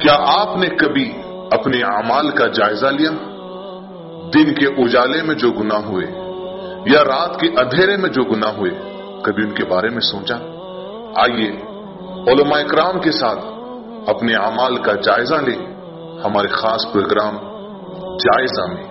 کیا آپ نے کبھی اپنے اعمال کا جائزہ لیا؟ دن کے اجالے میں جو گنا ہوئے یا رات کے اندھیرے میں جو گنا ہوئے، کبھی ان کے بارے میں سوچا؟ آئیے، علماء اکرام کے ساتھ اپنے اعمال کا جائزہ لیں، ہمارے خاص پروگرام جائزہ میں۔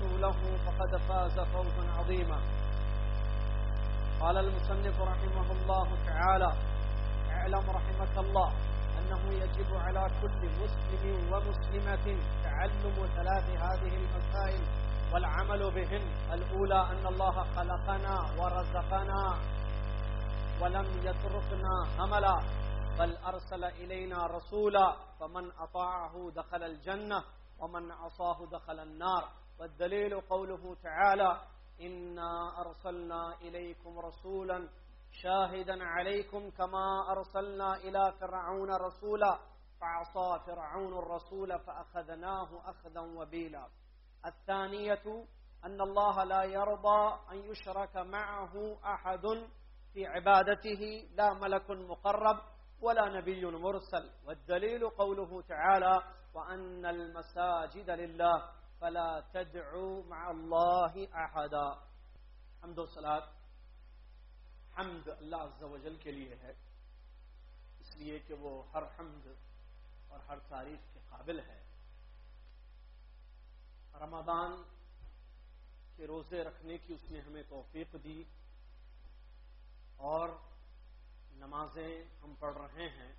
ورسوله فقد فاز فوزا عظيما. قال المصنف رحمه الله تعالى اعلم رحمك الله أنه يجب على كل مسلم ومسلمة تعلم ثلاث هذه المسائل والعمل بهن. الأولى أن الله خلقنا ورزقنا ولم يتركنا هملا بل أرسل إلينا رسولا، فمن اطاعه دخل الجنة، ومن عصاه دخل النار. والدليل قوله تعالى إنا أرسلنا إليكم رسولا شاهدا عليكم كما أرسلنا إلى فرعون رسولا فعصى فرعون الرسول فأخذناه أخذا وبيلا. الثانية أن الله لا يرضى أن يشرك معه أحد في عبادته، لا ملك مقرب ولا نبي مرسل. والدليل قوله تعالى وأن المساجد لله فلا تدعوا مع الله أحدا حمد و صلات، حمد اللہ عز و جل کے لیے ہے۔ اس لیے کہ وہ ہر حمد اور ہر تعریف کے قابل ہے۔ رمضان کے روزے رکھنے کی اس نے ہمیں توفیق دی۔ اور نمازیں ہم پڑھ رہے ہیں۔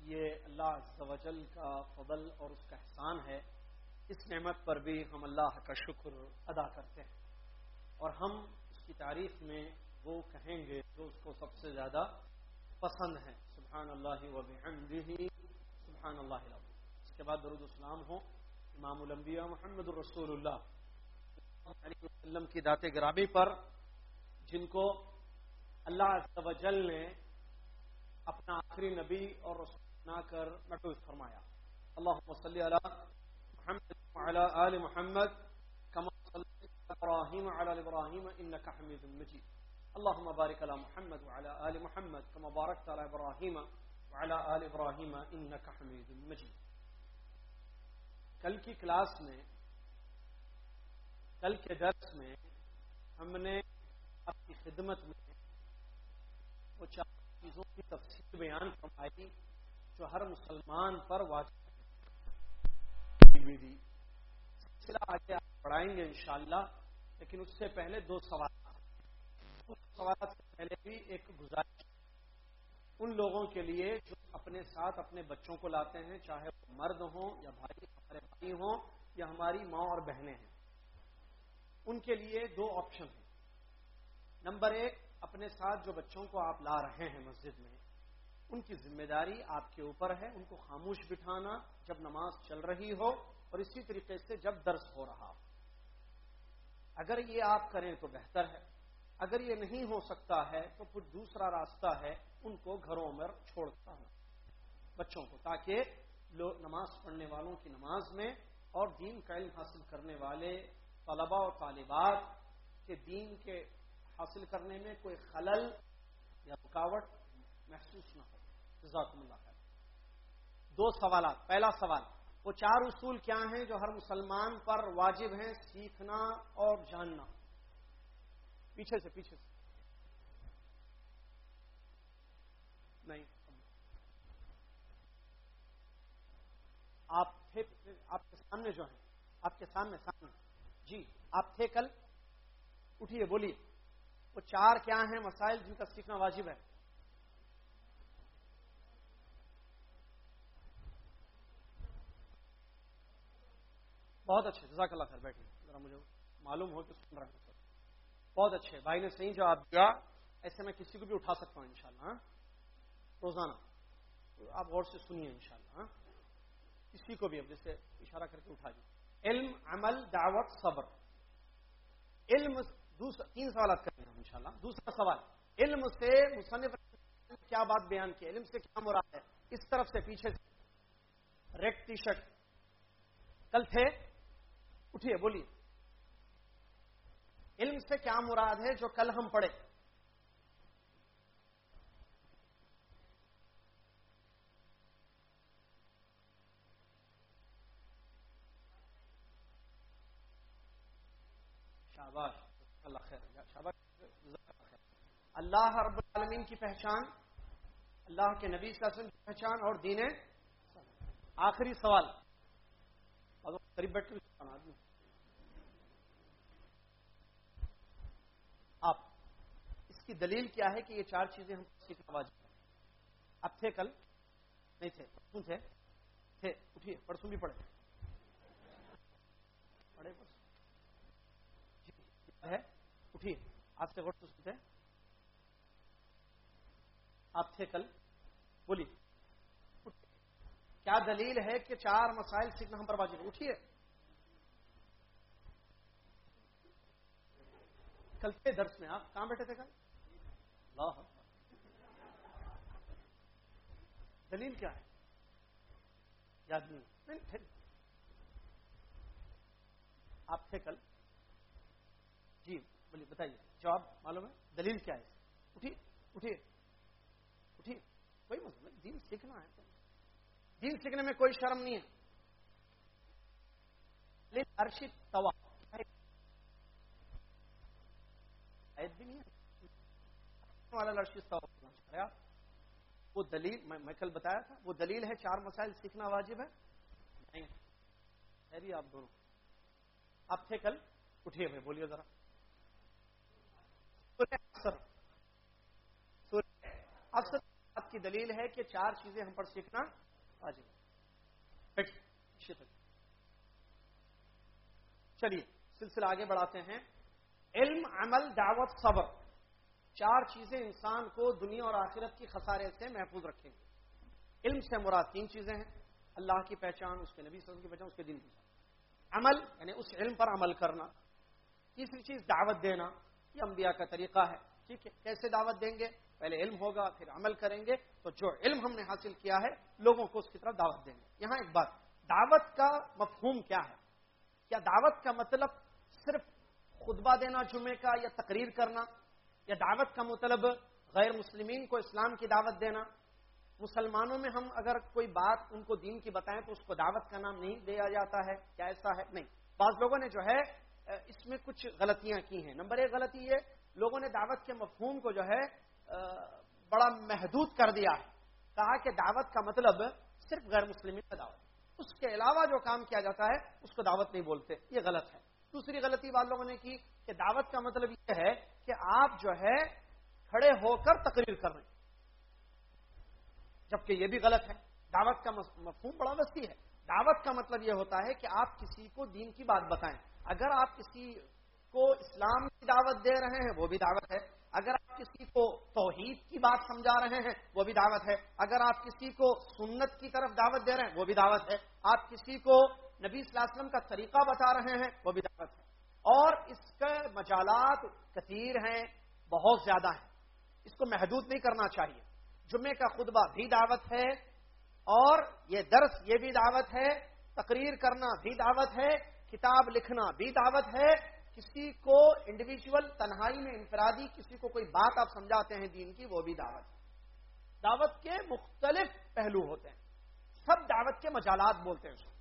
یہ اللہ عز و جل کا فضل اور اس کا احسان ہے۔ اس نعمت پر بھی ہم اللہ کا شکر ادا کرتے ہیں۔ اور ہم اس کی تعریف میں وہ کہیں گے جو اس کو سب سے زیادہ پسند ہے۔ سبحان اللہ و سبحان اللہ اس کے بعد درود اسلام ہو امام الانبیاء محمد الرسول اللہ۔ علیہ وسلم کی دات گرابی پر، جن کو اللہ عز و جل نے اپنا آخری نبی اور رسول بنا کر محفوظ فرمایا۔ اللہ صلی علی محمد وعلى آل محمد كما صليت على ابراهيم على ابراهيم انك حميد مجيد. اللهم بارك على محمد وعلى آل محمد كما باركت على ابراهيم وعلى آل ابراهيم انك حميد مجيد. کل کی کلاس میں، کل کے درس میں ہم نے اپنی خدمت میں وہ چار چیزوں کی تفصیل بیان فرمائی جو ہر مسلمان پر واجب سلسلہ آگے آپ پڑھائیں گے انشاءاللہ، لیکن اس سے پہلے دو سوال۔ اس سوالات سے پہلے بھی ایک گزارش۔ ان لوگوں کے لیے جو اپنے ساتھ اپنے بچوں کو لاتے ہیں، چاہے وہ مرد ہوں یا بھائی، ہمارے بھائی ہوں یا ہماری ماں اور بہنیں ہیں۔ ان کے لیے دو آپشن ہیں۔ نمبر ایک، اپنے ساتھ جو بچوں کو آپ لا رہے ہیں مسجد میں ان کی ذمہ داری آپ کے اوپر ہے، ان کو خاموش بٹھانا جب نماز چل رہی ہو، اور اسی طریقے سے جب درس ہو رہا ہو۔ اگر یہ آپ کریں تو بہتر ہے، اگر یہ نہیں ہو سکتا ہے تو پھر دوسرا راستہ ہے، ان کو گھروں میں چھوڑتا ہوں، بچوں کو، تاکہ لوگ نماز پڑھنے والوں کی نماز میں اور دین کا علم حاصل کرنے والے طلباء اور طالبات کے دین کے حاصل کرنے میں کوئی خلل یا رکاوٹ محسوس نہ ہو۔ جزاکم اللہ خیر. دو سوالات. پہلا سوال، وہ چار اصول کیا ہیں جو ہر مسلمان پر واجب ہیں سیکھنا اور جاننا؟ پیچھے سے پیچھے سے. نہیں. آپ تھے، آپ کے سامنے جو ہیں، آپ کے سامنے سامنے. جی آپ تھے کل؟ اٹھیے، بولیے. وہ چار کیا ہیں مسائل جن کا سیکھنا واجب ہے؟ بہت اچھے، جزاک اللہ خیر بیٹھے ذرا مجھے معلوم ہو کہ سن رہے ہیں بہت اچھے، بھائی نے صحیح جواب دیا۔ ایسے میں کسی کو بھی اٹھا سکتا ہوں انشاءاللہ ہاں؟ روزانہ۔ آپ غور سے سنیے انشاءاللہ ہاں؟ کسی کو بھی اب جیسے اشارہ کر کے اٹھا دیے علم، عمل، دعوت، صبر۔ علم دوسرا، تین سوالات کریں گے ان شاء اللہ دوسرا سوال، علم سے مصنف کیا بات بیان کی؟ علم سے کیا مراد ہے؟ اس طرف سے پیچھے سے۔ ریڈ ٹی شرٹ کل تھے۔ اٹھیے، بولیے۔ علم سے کیا مراد ہے جو کل ہم پڑھے شاباش اللہ خیر۔ شاباش اللہ رب العالمین کی پہچان، اللہ کے نبی صلی اللہ علیہ وسلم کی پہچان اور دین آخری سوال۔ قریب بیٹھ آدمی آپ اس کی دلیل کیا ہے کہ یہ چار چیزیں ہم سیکھنا واجب ہیں؟ اب تھے کل؟ نہیں تھے۔ پرسوں تھے؟ تھے۔ اٹھیے، پرسوں بھی پڑھے پڑھے پرسوں۔ جی، ہے؟ اٹھیے۔ آپ سے غور سنتے آپ تھے کل۔ بولیے۔ کیا دلیل ہے کہ چار مسائل سیکھنا ہم پر بازی اٹھیے۔ کل کے درس میں آپ کہاں بیٹھے تھے کل؟ اللہ دلیل کیا ہے؟ یاد نہیں۔ آپ تھے کل؟ جی بولیے، بتائیے، جواب معلوم ہے؟ دلیل کیا ہے؟ اٹھیے اٹھیے۔ اٹھیے، کوئی مسئلہ دین سیکھنا ہے۔ دین سیکھنے میں کوئی شرم نہیں ہے۔ لیکن ارشد توا عید بھی نہیں ہے والا لرشد وہ دلیل، میں کل بتایا تھا، وہ دلیل ہے چار مسائل سیکھنا واجب ہے۔ نہیں۔ آپ دونوں۔ آپ تھے کل؟ اٹھیے بھائی بولیے ذرا۔ اکثر آپ کی دلیل ہے کہ چار چیزیں ہم پر سیکھنا واجب اچھا۔ چلیے، سلسلہ آگے بڑھاتے ہیں۔ علم، عمل، دعوت، صبر۔ چار چیزیں انسان کو دنیا اور آخرت کی خسارے سے محفوظ رکھیں گے علم سے مراد تین چیزیں ہیں۔ اللہ کی پہچان، اس کے نبی صلی اللہ کی پہچان، اس کے دن کی عمل یعنی اس علم پر عمل کرنا۔ تیسری چیز، دعوت دینا۔ یہ انبیاء کا طریقہ ہے۔ ٹھیک ہے، کیسے دعوت دیں گے؟ پہلے علم ہوگا، پھر عمل کریں گے۔ تو جو علم ہم نے حاصل کیا ہے، لوگوں کو اس کی طرف دعوت دیں گے۔ یہاں ایک بات، دعوت کا مفہوم کیا ہے؟ کیا دعوت کا مطلب صرف خطبہ دینا، جمعے کا یا تقریر کرنا یا دعوت کا مطلب غیر مسلمین کو اسلام کی دعوت دینا۔ مسلمانوں میں ہم اگر کوئی بات ان کو دین کی بتائیں تو اس کو دعوت کا نام نہیں دیا جاتا ہے، کیا ایسا ہے؟ نہیں۔ بعض لوگوں نے جو ہے اس میں کچھ غلطیاں کی ہیں۔ نمبر ایک غلطی یہ، لوگوں نے دعوت کے مفہوم کو جو ہے بڑا محدود کر دیا ہے۔ کہا کہ دعوت کا مطلب صرف غیر مسلم کا دعوت۔ اس کے علاوہ جو کام کیا جاتا ہے، اس کو دعوت نہیں بولتے۔ یہ غلط ہے۔ دوسری غلطی بات لوگوں نے کی کہ دعوت کا مطلب یہ ہے کہ آپ جو ہے کھڑے ہو کر تقریر کر رہے ہیں۔ جبکہ یہ بھی غلط ہے۔ دعوت کا مفہوم بڑا وسیع ہے۔ دعوت کا مطلب یہ ہوتا ہے کہ آپ کسی کو دین کی بات بتائیں۔ اگر آپ کسی کو اسلام کی دعوت دے رہے ہیں، وہ بھی دعوت ہے۔ اگر آپ کسی کو توحید کی بات سمجھا رہے ہیں، وہ بھی دعوت ہے۔ اگر آپ کسی کو سنت کی طرف دعوت دے رہے ہیں، وہ بھی دعوت ہے۔ آپ کسی کو نبی صلی اللہ علیہ وسلم کا طریقہ بتا رہے ہیں، وہ بھی دعوت ہے۔ اور اس کے مجالات کثیر ہیں، بہت زیادہ ہیں۔ اس کو محدود نہیں کرنا چاہیے۔ جمعے کا خطبہ بھی دعوت ہے اور یہ درس یہ بھی دعوت ہے، تقریر کرنا بھی دعوت ہے، کتاب لکھنا بھی دعوت ہے۔ کسی کو انڈیویجل تنہائی میں انفرادی، کسی کو کوئی بات آپ سمجھاتے ہیں دین کی، وہ بھی دعوت ہے۔ دعوت کے مختلف پہلو ہوتے ہیں۔ سب دعوت کے مجالات بولتے ہیں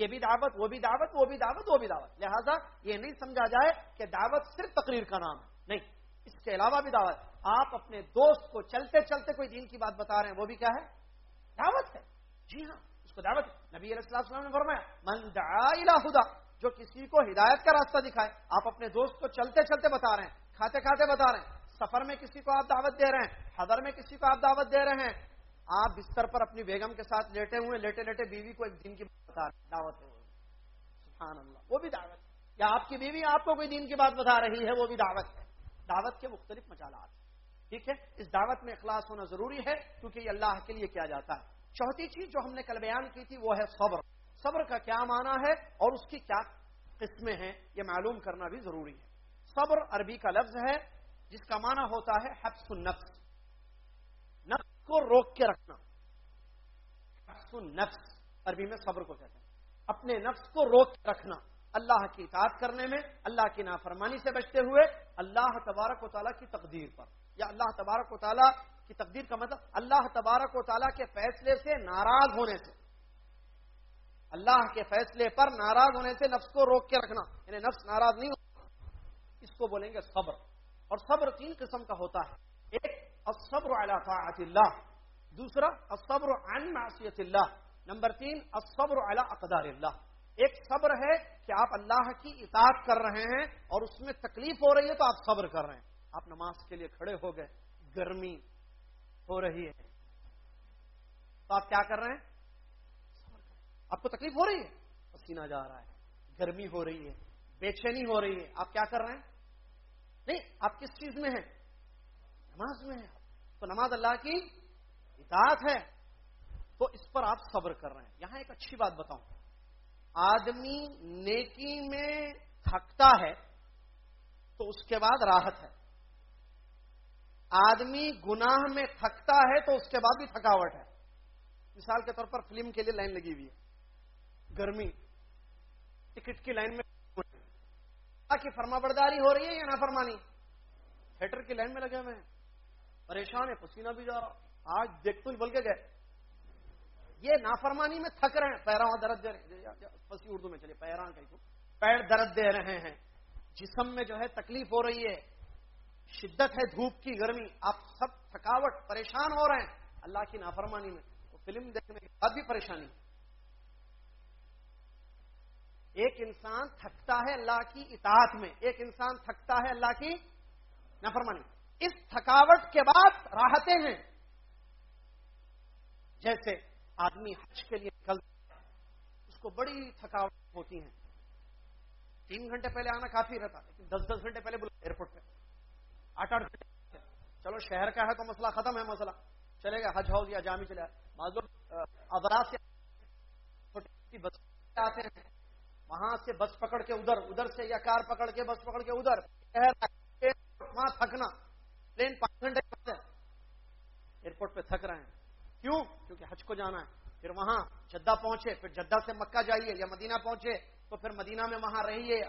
یہ بھی دعوت، وہ بھی دعوت، وہ بھی دعوت، وہ بھی دعوت۔ لہذا یہ نہیں سمجھا جائے کہ دعوت صرف تقریر کا نام ہے۔ نہیں، اس کے علاوہ بھی دعوت۔ آپ اپنے دوست کو چلتے چلتے کوئی دین کی بات بتا رہے ہیں، وہ بھی کیا ہے؟ دعوت ہے۔ جی ہاں اس کو دعوت نبی علیہ السلام نے فرمایا، من دعا خدا جو کسی کو ہدایت کا راستہ دکھائے۔ آپ اپنے دوست کو چلتے چلتے بتا رہے ہیں، کھاتے کھاتے بتا رہے ہیں۔ سفر میں کسی کو آپ دعوت دے رہے ہیں، حضر میں کسی کو آپ دعوت دے رہے ہیں آپ بستر پر اپنی بیگم کے ساتھ لیٹے ہوئے، لیٹے لیٹے بیوی کو ایک دن کی بات بتا رہے دعوت سبحان اللہ۔ وہ بھی دعوت ہے۔ یا آپ کی بیوی آپ کو کوئی دین کی بات بتا رہی ہے، وہ بھی دعوت ہے۔ دعوت کے مختلف مچالات ٹھیک ہے؟ اس دعوت میں اخلاص ہونا ضروری ہے، کیونکہ یہ اللہ کے لیے کیا جاتا ہے۔ چوتھی چیز جو ہم نے کل بیان کی تھی، وہ ہے صبر۔ صبر کا کیا معنی ہے اور اس کی کیا قسمیں ہیں، یہ معلوم کرنا بھی ضروری ہے۔ صبر عربی کا لفظ ہے، جس کا معنی ہوتا ہے حفظ النفس۔ کو روک کے رکھنا۔ حفظ النفس عربی میں صبر کو کہتے ہیں۔ اپنے نفس کو روک کے رکھنا۔ اللہ کی اطاعت کرنے میں، اللہ کی نافرمانی سے بچتے ہوئے، اللہ تبارک و تعالیٰ کی تقدیر پر۔ یا اللہ تبارک و تعالیٰ کی تقدیر کا مطلب اللہ تبارک و تعالیٰ کے فیصلے سے ناراض ہونے سے۔ اللہ کے فیصلے پر ناراض ہونے سے نفس کو روک کے رکھنا۔ یعنی نفس ناراض نہیں ہوتا۔ اس کو بولیں گے صبر۔ اور صبر تین قسم کا ہوتا ہے۔ ایک الصبر علی طاعت اللہ دوسرا، الصبر عن معصیت اللہ نمبر تین، الصبر علی اقدار اللہ ایک صبر ہے کہ آپ اللہ کی اطاعت کر رہے ہیں اور اس میں تکلیف ہو رہی ہے تو آپ صبر کر رہے ہیں۔ آپ نماز کے لیے کھڑے ہو گئے، گرمی ہو رہی ہے۔ تو آپ کیا کر رہے ہیں۔ آپ کو تکلیف ہو رہی ہے؟ پسینہ جا رہا ہے، گرمی ہو رہی ہے، بے چینی ہو رہی ہے۔ آپ کیا کر رہے ہیں؟ نہیں، آپ کس چیز میں ہیں؟ نماز میں ہیں۔ تو نماز اللہ کی اطاعت ہے تو اس پر آپ صبر کر رہے ہیں۔ یہاں ایک اچھی بات بتاؤں۔ آدمی نیکی میں تھکتا ہے تو اس کے بعد راحت ہے۔ آدمی گناہ میں تھکتا ہے تو اس کے بعد بھی تھکاوٹ ہے۔ مثال کے طور پر فلم کے لیے لائن لگی ہوئی ہے۔ گرمی۔ ٹکٹ کی لائن میں فرما برداری ہو رہی ہے یا نافرمانی؟ تھیٹر کی لائن میں لگے ہوئے ہیں۔ پریشان ہے، پسینہ بھی جا رہا۔ آج دیکھتے بول کے گئے۔ یہ نافرمانی میں تھک رہے ہیں، پیراں درد دے رہے ہیں۔ پسی اردو میں چلیے، پیراں کہیں پیر درد دے رہے ہیں۔ جسم میں جو ہے تکلیف ہو رہی ہے۔ شدت ہے دھوپ کی، گرمی۔ آپ سب تھکاوٹ، پریشان ہو رہے ہیں۔ اللہ کی نافرمانی میں۔ تو فلم دیکھنے کے بعد بھی پریشانی۔ ایک انسان تھکتا ہے اللہ کی اطاعت میں۔ ایک انسان تھکتا ہے اللہ کی نفرمانی اس تھکاوٹ کے بعد راحتیں ہیں۔ جیسے آدمی حج کے لیے نکلتا ہے اس کو بڑی تھکاوٹ ہوتی ہیں۔ تین گھنٹے پہلے آنا کافی رہتا، لیکن دس دس گھنٹے پہلے بلا ایئرپورٹ پہ آٹھ آٹھ گھنٹے چلو شہر کا ہے تو مسئلہ ختم ہے، مسئلہ۔ چلے گا حج ہاؤس یا جامع چلے معذور ادراس بس آتے ہیں۔ وہاں سے بس پکڑ کے ادھر ادھر سے یا کار پکڑ کے بس پکڑ کے ادھر۔ وہاں تھکنا۔ پلین پانچ گھنٹے ایئرپورٹ پہ تھک رہے ہیں۔ کیوں؟ کیونکہ حج کو جانا ہے۔ پھر وہاں جدہ پہنچے، پھر جدہ سے مکہ جائیے یا مدینہ پہنچے، تو پھر مدینہ میں وہاں رہیے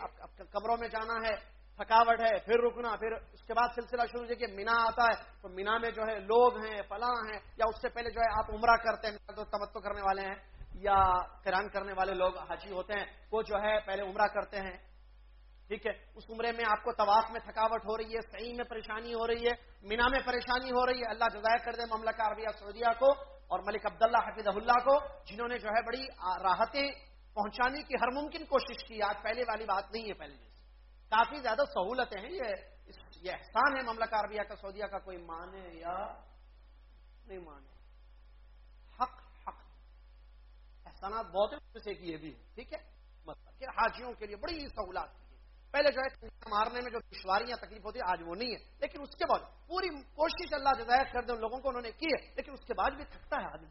کمروں میں جانا ہے، تھکاوٹ ہے، پھر رکنا، پھر اس کے بعد سلسلہ شروع کہ مینا آتا ہے، تو مینا میں جو ہے لوگ ہیں، فلاں ہیں، یا اس سے پہلے جو ہے آپ عمرہ کرتے ہیں تو تمتو کرنے والے ہیں، یا کران کرنے والے لوگ حاجی ہوتے ہیں، وہ جو ہے پہلے عمرہ کرتے ہیں ٹھیک ہے، اس عمرے میں آپ کو طواف میں تھکاوٹ ہو رہی ہے، صحیح میں پریشانی ہو رہی ہے، مینا میں پریشانی ہو رہی ہے، اللہ جزائر کر دے مملکہ عربیہ سعودیہ کو اور ملک عبداللہ حفیظ اللہ کو، جنہوں نے جو ہے بڑی راحتیں پہنچانے کی ہر ممکن کوشش کی۔ آج پہلے والی بات نہیں ہے پہلے جیسے کافی زیادہ سہولتیں ہیں، یہ یہ احسان ہے مملکہ عربیہ کا، سعودیہ کا کوئی مانے یا نہیں مانے۔ صنعت بہت ہیں سے کی بھی ہے، ٹھیک ہے؟ مطلب کہ حاجیوں کے لیے بڑی سہولت کی پہلے جو ہے مارنے میں جو دشواریاں تکلیف ہوتی ہے آج وہ نہیں ہے۔ لیکن اس کے بعد پوری کوشش اللہ جزائر کر دے ان لوگوں کو انہوں نے کی ہے، لیکن اس کے بعد بھی تھکتا ہے آدمی۔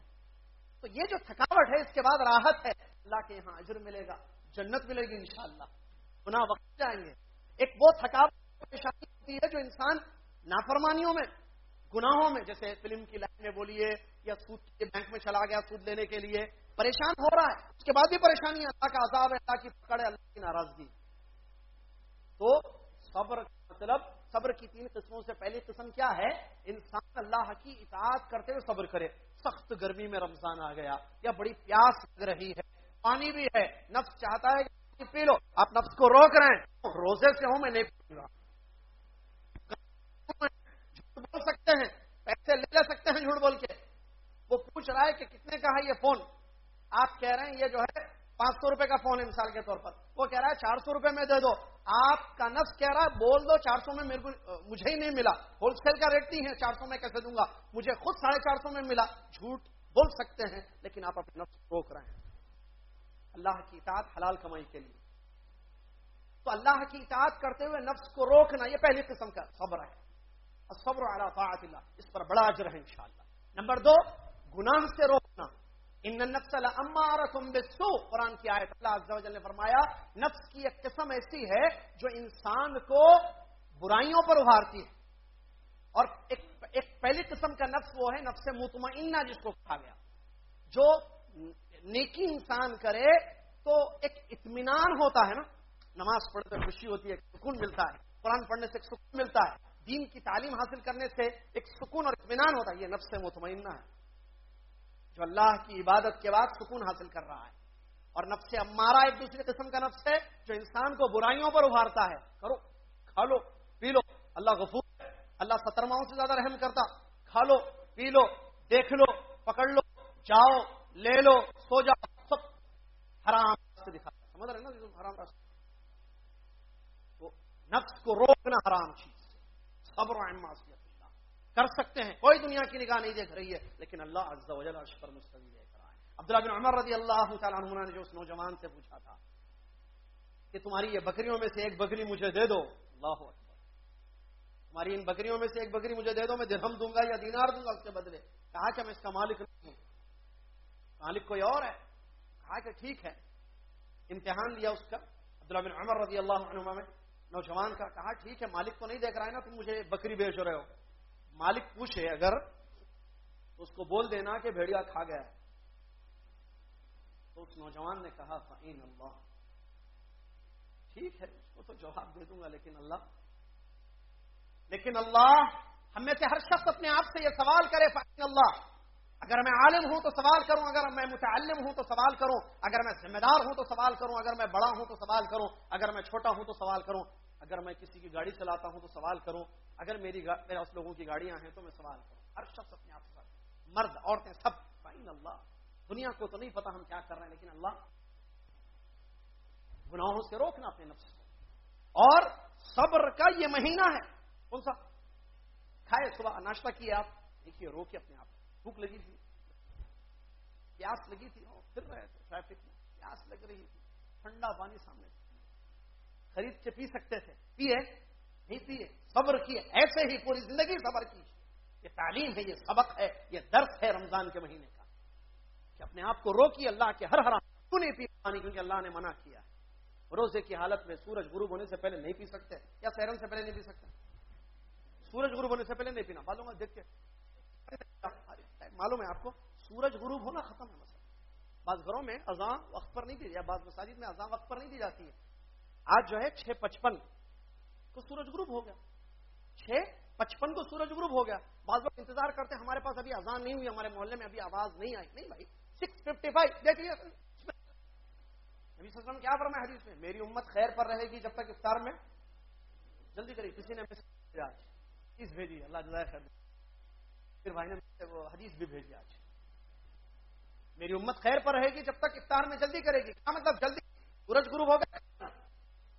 تو یہ جو تھکاوٹ ہے، اس کے بعد راحت ہے۔ اللہ کے یہاں اجر ملے گا، جنت ملے گی انشاءاللہ۔ شاء اللہ وقت جائیں گے۔ ایک وہ تھکاوٹ پریشانی ہوتی ہے جو انسان نافرمانیوں میں، گناہوں میں، جیسے فلم کی لائن میں بولیے یا سود کے بینک میں چلا گیا سود لینے کے لیے، پریشان ہو رہا ہے۔ اس کے بعد بھی پریشانی اللہ کا عذاب ہے، اللہ کی پکڑ ہے، اللہ کی ناراضگی۔ تو صبر مطلب صبر کی تین قسموں سے پہلی قسم کیا ہے؟ انسان اللہ کی اطاعت کرتے ہوئے صبر کرے۔ سخت گرمی میں رمضان آ گیا، یا بڑی پیاس لگ رہی ہے، پانی بھی ہے، نفس چاہتا ہے کہ پی لو۔ آپ نفس کو روک رہے ہیں، روزے سے ہوں میں نہیں پیوں گا جھوٹ بول سکتے ہیں، پیسے لے لے سکتے ہیں جھوٹ بول کے۔ وہ پوچھ رہا ہے کہ کتنے کا ہے یہ فون؟ آپ کہہ رہے ہیں یہ جو ہے پانچ سو روپے کا فون ہے مثال کے طور پر۔ وہ کہہ رہا ہے چار سو روپے میں دے دو۔ آپ کا نفس کہہ رہا ہے، بول دو، چار سو میں میرے کو مجھے ہی نہیں ملا۔ ہول سیل کا ریٹ نہیں ہے، چار سو میں کیسے دوں گا؟ مجھے خود ساڑھے چار سو میں ملا۔ جھوٹ بول سکتے ہیں، لیکن آپ اپنے نفس روک رہے ہیں۔ اللہ کی اطاعت حلال کمائی کے لیے۔ تو اللہ کی اطاعت کرتے ہوئے نفس کو روکنا، یہ پہلی قسم کا صبر ہے۔ اور صبر اللہ۔ اس پر بڑا اجر ہے انشاءاللہ۔ نمبر دو، گناہ سے روکنا۔ ان نفس تم بسو قرآن کی آیت اللہ عز و جل نے فرمایا، نفس کی ایک قسم ایسی ہے جو انسان کو برائیوں پر ابھارتی ہے۔ اور ایک ایک پہلی قسم کا نفس وہ ہے، نفس مطمئنہ جس کو کہا گیا۔ جو نیکی انسان کرے تو ایک اطمینان ہوتا ہے نا۔ نماز پڑھتے خوشی ہوتی ہے، سکون ملتا ہے۔ قرآن پڑھنے سے ایک سکون ملتا ہے۔ دین کی تعلیم حاصل کرنے سے ایک سکون اور اطمینان ہوتا ہے۔ یہ نفس مطمئنہ ہے۔ جو اللہ کی عبادت کے بعد سکون حاصل کر رہا ہے۔ اور نفس امارا ایک دوسری قسم کا نفس ہے جو انسان کو برائیوں پر ابھارتا ہے۔ کرو، کھا لو، پی لو۔ اللہ غفور ہے۔ اللہ سترماؤں سے زیادہ رحم کرتا۔ کھا لو، پی لو، دیکھ لو، پکڑ لو، جاؤ، لے لو، سو جاؤ، سب حرام راستے دکھا۔ سمجھ رہے نا جی؟ حرام راستے۔ تو نفس کو روکنا حرام چیز صبر و معاشیت کر سکتے ہیں۔ کوئی دنیا کی نگاہ نہیں دیکھ رہی ہے، لیکن اللہ عز و جل عرش پر مستوی دیکھ رہا ہے۔ عبداللہ بن عمر رضی اللہ تعالیٰ عنہ نے جو اس نوجوان سے پوچھا تھا کہ تمہاری یہ بکریوں میں سے ایک بکری مجھے دے دو۔ اللہ اکبر۔ تمہاری ان بکریوں میں سے ایک بکری مجھے دے دو، میں درہم دوں گا یا دینار دوں گا اس کے بدلے۔ کہا کہ میں اس کا مالک نہیں ہوں۔ مالک کوئی اور ہے؟ کہا کہ ٹھیک ہے۔ امتحان لیا اس کا۔ عبداللہ بن عمر رضی اللہ عنہ میں نوجوان کا کہا، ٹھیک ہے، مالک تو نہیں دیکھ رہا ہے نا، تم مجھے بکری بیچ رہے ہو۔ مالک پوچھے، اگر اس کو بول دینا کہ بھیڑیا کھا گیا تو اس نوجوان نے کہا فعین اللہ ٹھیک ہے، اس کو تو جواب دے دوں گا، لیکن اللہ۔ لیکن اللہ، ہم میں سے ہر شخص اپنے آپ سے یہ سوال کرے فعین اللہ اگر میں عالم ہوں تو سوال کروں، اگر میں متعلم ہوں تو سوال کروں، اگر میں ذمہ دار ہوں تو سوال کروں، اگر میں بڑا ہوں تو سوال کروں، اگر میں چھوٹا ہوں تو سوال کروں۔ اگر میں کسی کی گاڑی چلاتا ہوں تو سوال کروں، اگر میری میرا اس لوگوں کی گاڑیاں ہیں تو میں سوال کروں۔ ہر شخص اپنے آپ سے مرد، عورتیں سب۔ فائن اللہ دنیا کو تو نہیں پتا ہم کیا کر رہے ہیں، لیکن اللہ گناہوں سے روکنا اپنے نفس کو۔ اور صبر کا یہ مہینہ ہے۔ کون سا؟ کھائے، صبح ناشتہ کیے آپ۔ دیکھیے، روکے اپنے آپ بھوک لگی تھی۔ پیاس لگی تھی۔ پھر رہے تھے۔ ٹریفک میں پیاس لگ رہی تھی۔ ٹھنڈا پانی سامنے۔ خرید کے پی سکتے تھے۔ پیے نہیں پیے صبر کیے۔ ایسے ہی پوری زندگی صبر کی۔ یہ تعلیم ہے، یہ سبق ہے، یہ درس ہے رمضان کے مہینے کا۔ کہ اپنے آپ کو روکی اللہ کے ہر حرام کیوں نہیں پی پانی کیونکہ اللہ نے منع کیا ہے۔ روزے کی حالت میں سورج غروب ہونے سے پہلے نہیں پی سکتے یا سیرن سے پہلے نہیں پی سکتے۔ سورج غروب ہونے سے پہلے نہیں پینا۔ معلوم ہے، دیکھ کے۔ معلوم ہے آپ کو، سورج غروب ہونا ختم ہے۔ مسئلہ بعض گھروں میں اذان وقت پر نہیں دی یا بعض مساجد میں اذان وقت پر نہیں دی جاتی ہے۔ آج جو ہے چھ پچپن کو سورج گروپ ہو گیا۔ چھ پچپن کو سورج گروپ ہو گیا۔ بعض وقت انتظار کرتے ہمارے پاس ابھی آزان نہیں ہوئی، ہمارے محلے میں ابھی آواز نہیں آئی۔ نہیں بھائی سکس ففٹی فائیو دیکھ لیا ابھی سسم کیا فرمایا حدیث میں؟ میری امت خیر پر رہے گی جب تک افطار میں۔ جلدی کری کسی نے حدیث بھیجی، اللہ جزائے خیر۔ پھر بھائی نے وہ حدیث بھی بھیجی آج۔ میری امت خیر پر رہے گی جب تک افطار میں جلدی کرے گی۔ کیا مطلب جلدی؟ سورج گروپ ہو گیا۔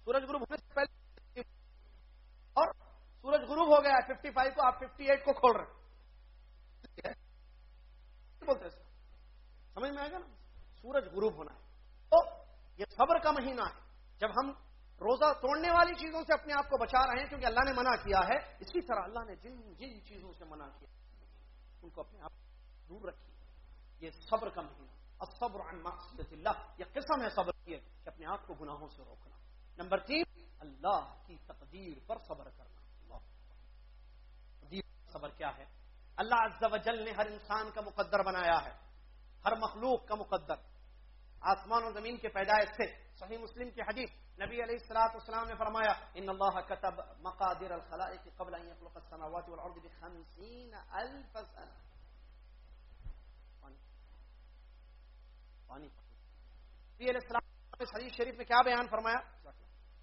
سورج غروب ہونے سے پہلے اور سورج غروب ہو گیا ففٹی فائیو کو آپ ففٹی ایٹ کو کھول رہے بولتے سمجھ میں آئے گا نا؟ سورج غروب ہونا ہے۔ تو یہ صبر کا مہینہ ہے۔ جب ہم روزہ توڑنے والی چیزوں سے اپنے آپ کو بچا رہے ہیں، کیونکہ اللہ نے منع کیا ہے، اسی طرح اللہ نے جن جن چیزوں سے منع کیا ان کو اپنے آپ دور رکھیے۔ یہ صبر کا مہینہ۔ صبر عن معصیت اللہ۔ یہ قسم ہے صبر کی کہ اپنے آپ کو گناہوں سے روکنا۔ نمبر تین، اللہ کی تقدیر پر صبر کرنا۔ اللہ۔ صبر کیا ہے؟ اللہ عز و جل نے ہر انسان کا مقدر بنایا ہے، ہر مخلوق کا مقدر۔ آسمان و زمین کے پیدائش سے، صحیح مسلم کی حدیث نبی علیہ السلاط اسلام نے فرمایا، ان اللہ کتب مقادر الخلائق قبل ان يخلق السماوات والارض بخمسین الف سنہ۔ پانی۔ نبی علیہ السلام نے حدیث شریف میں کیا بیان فرمایا؟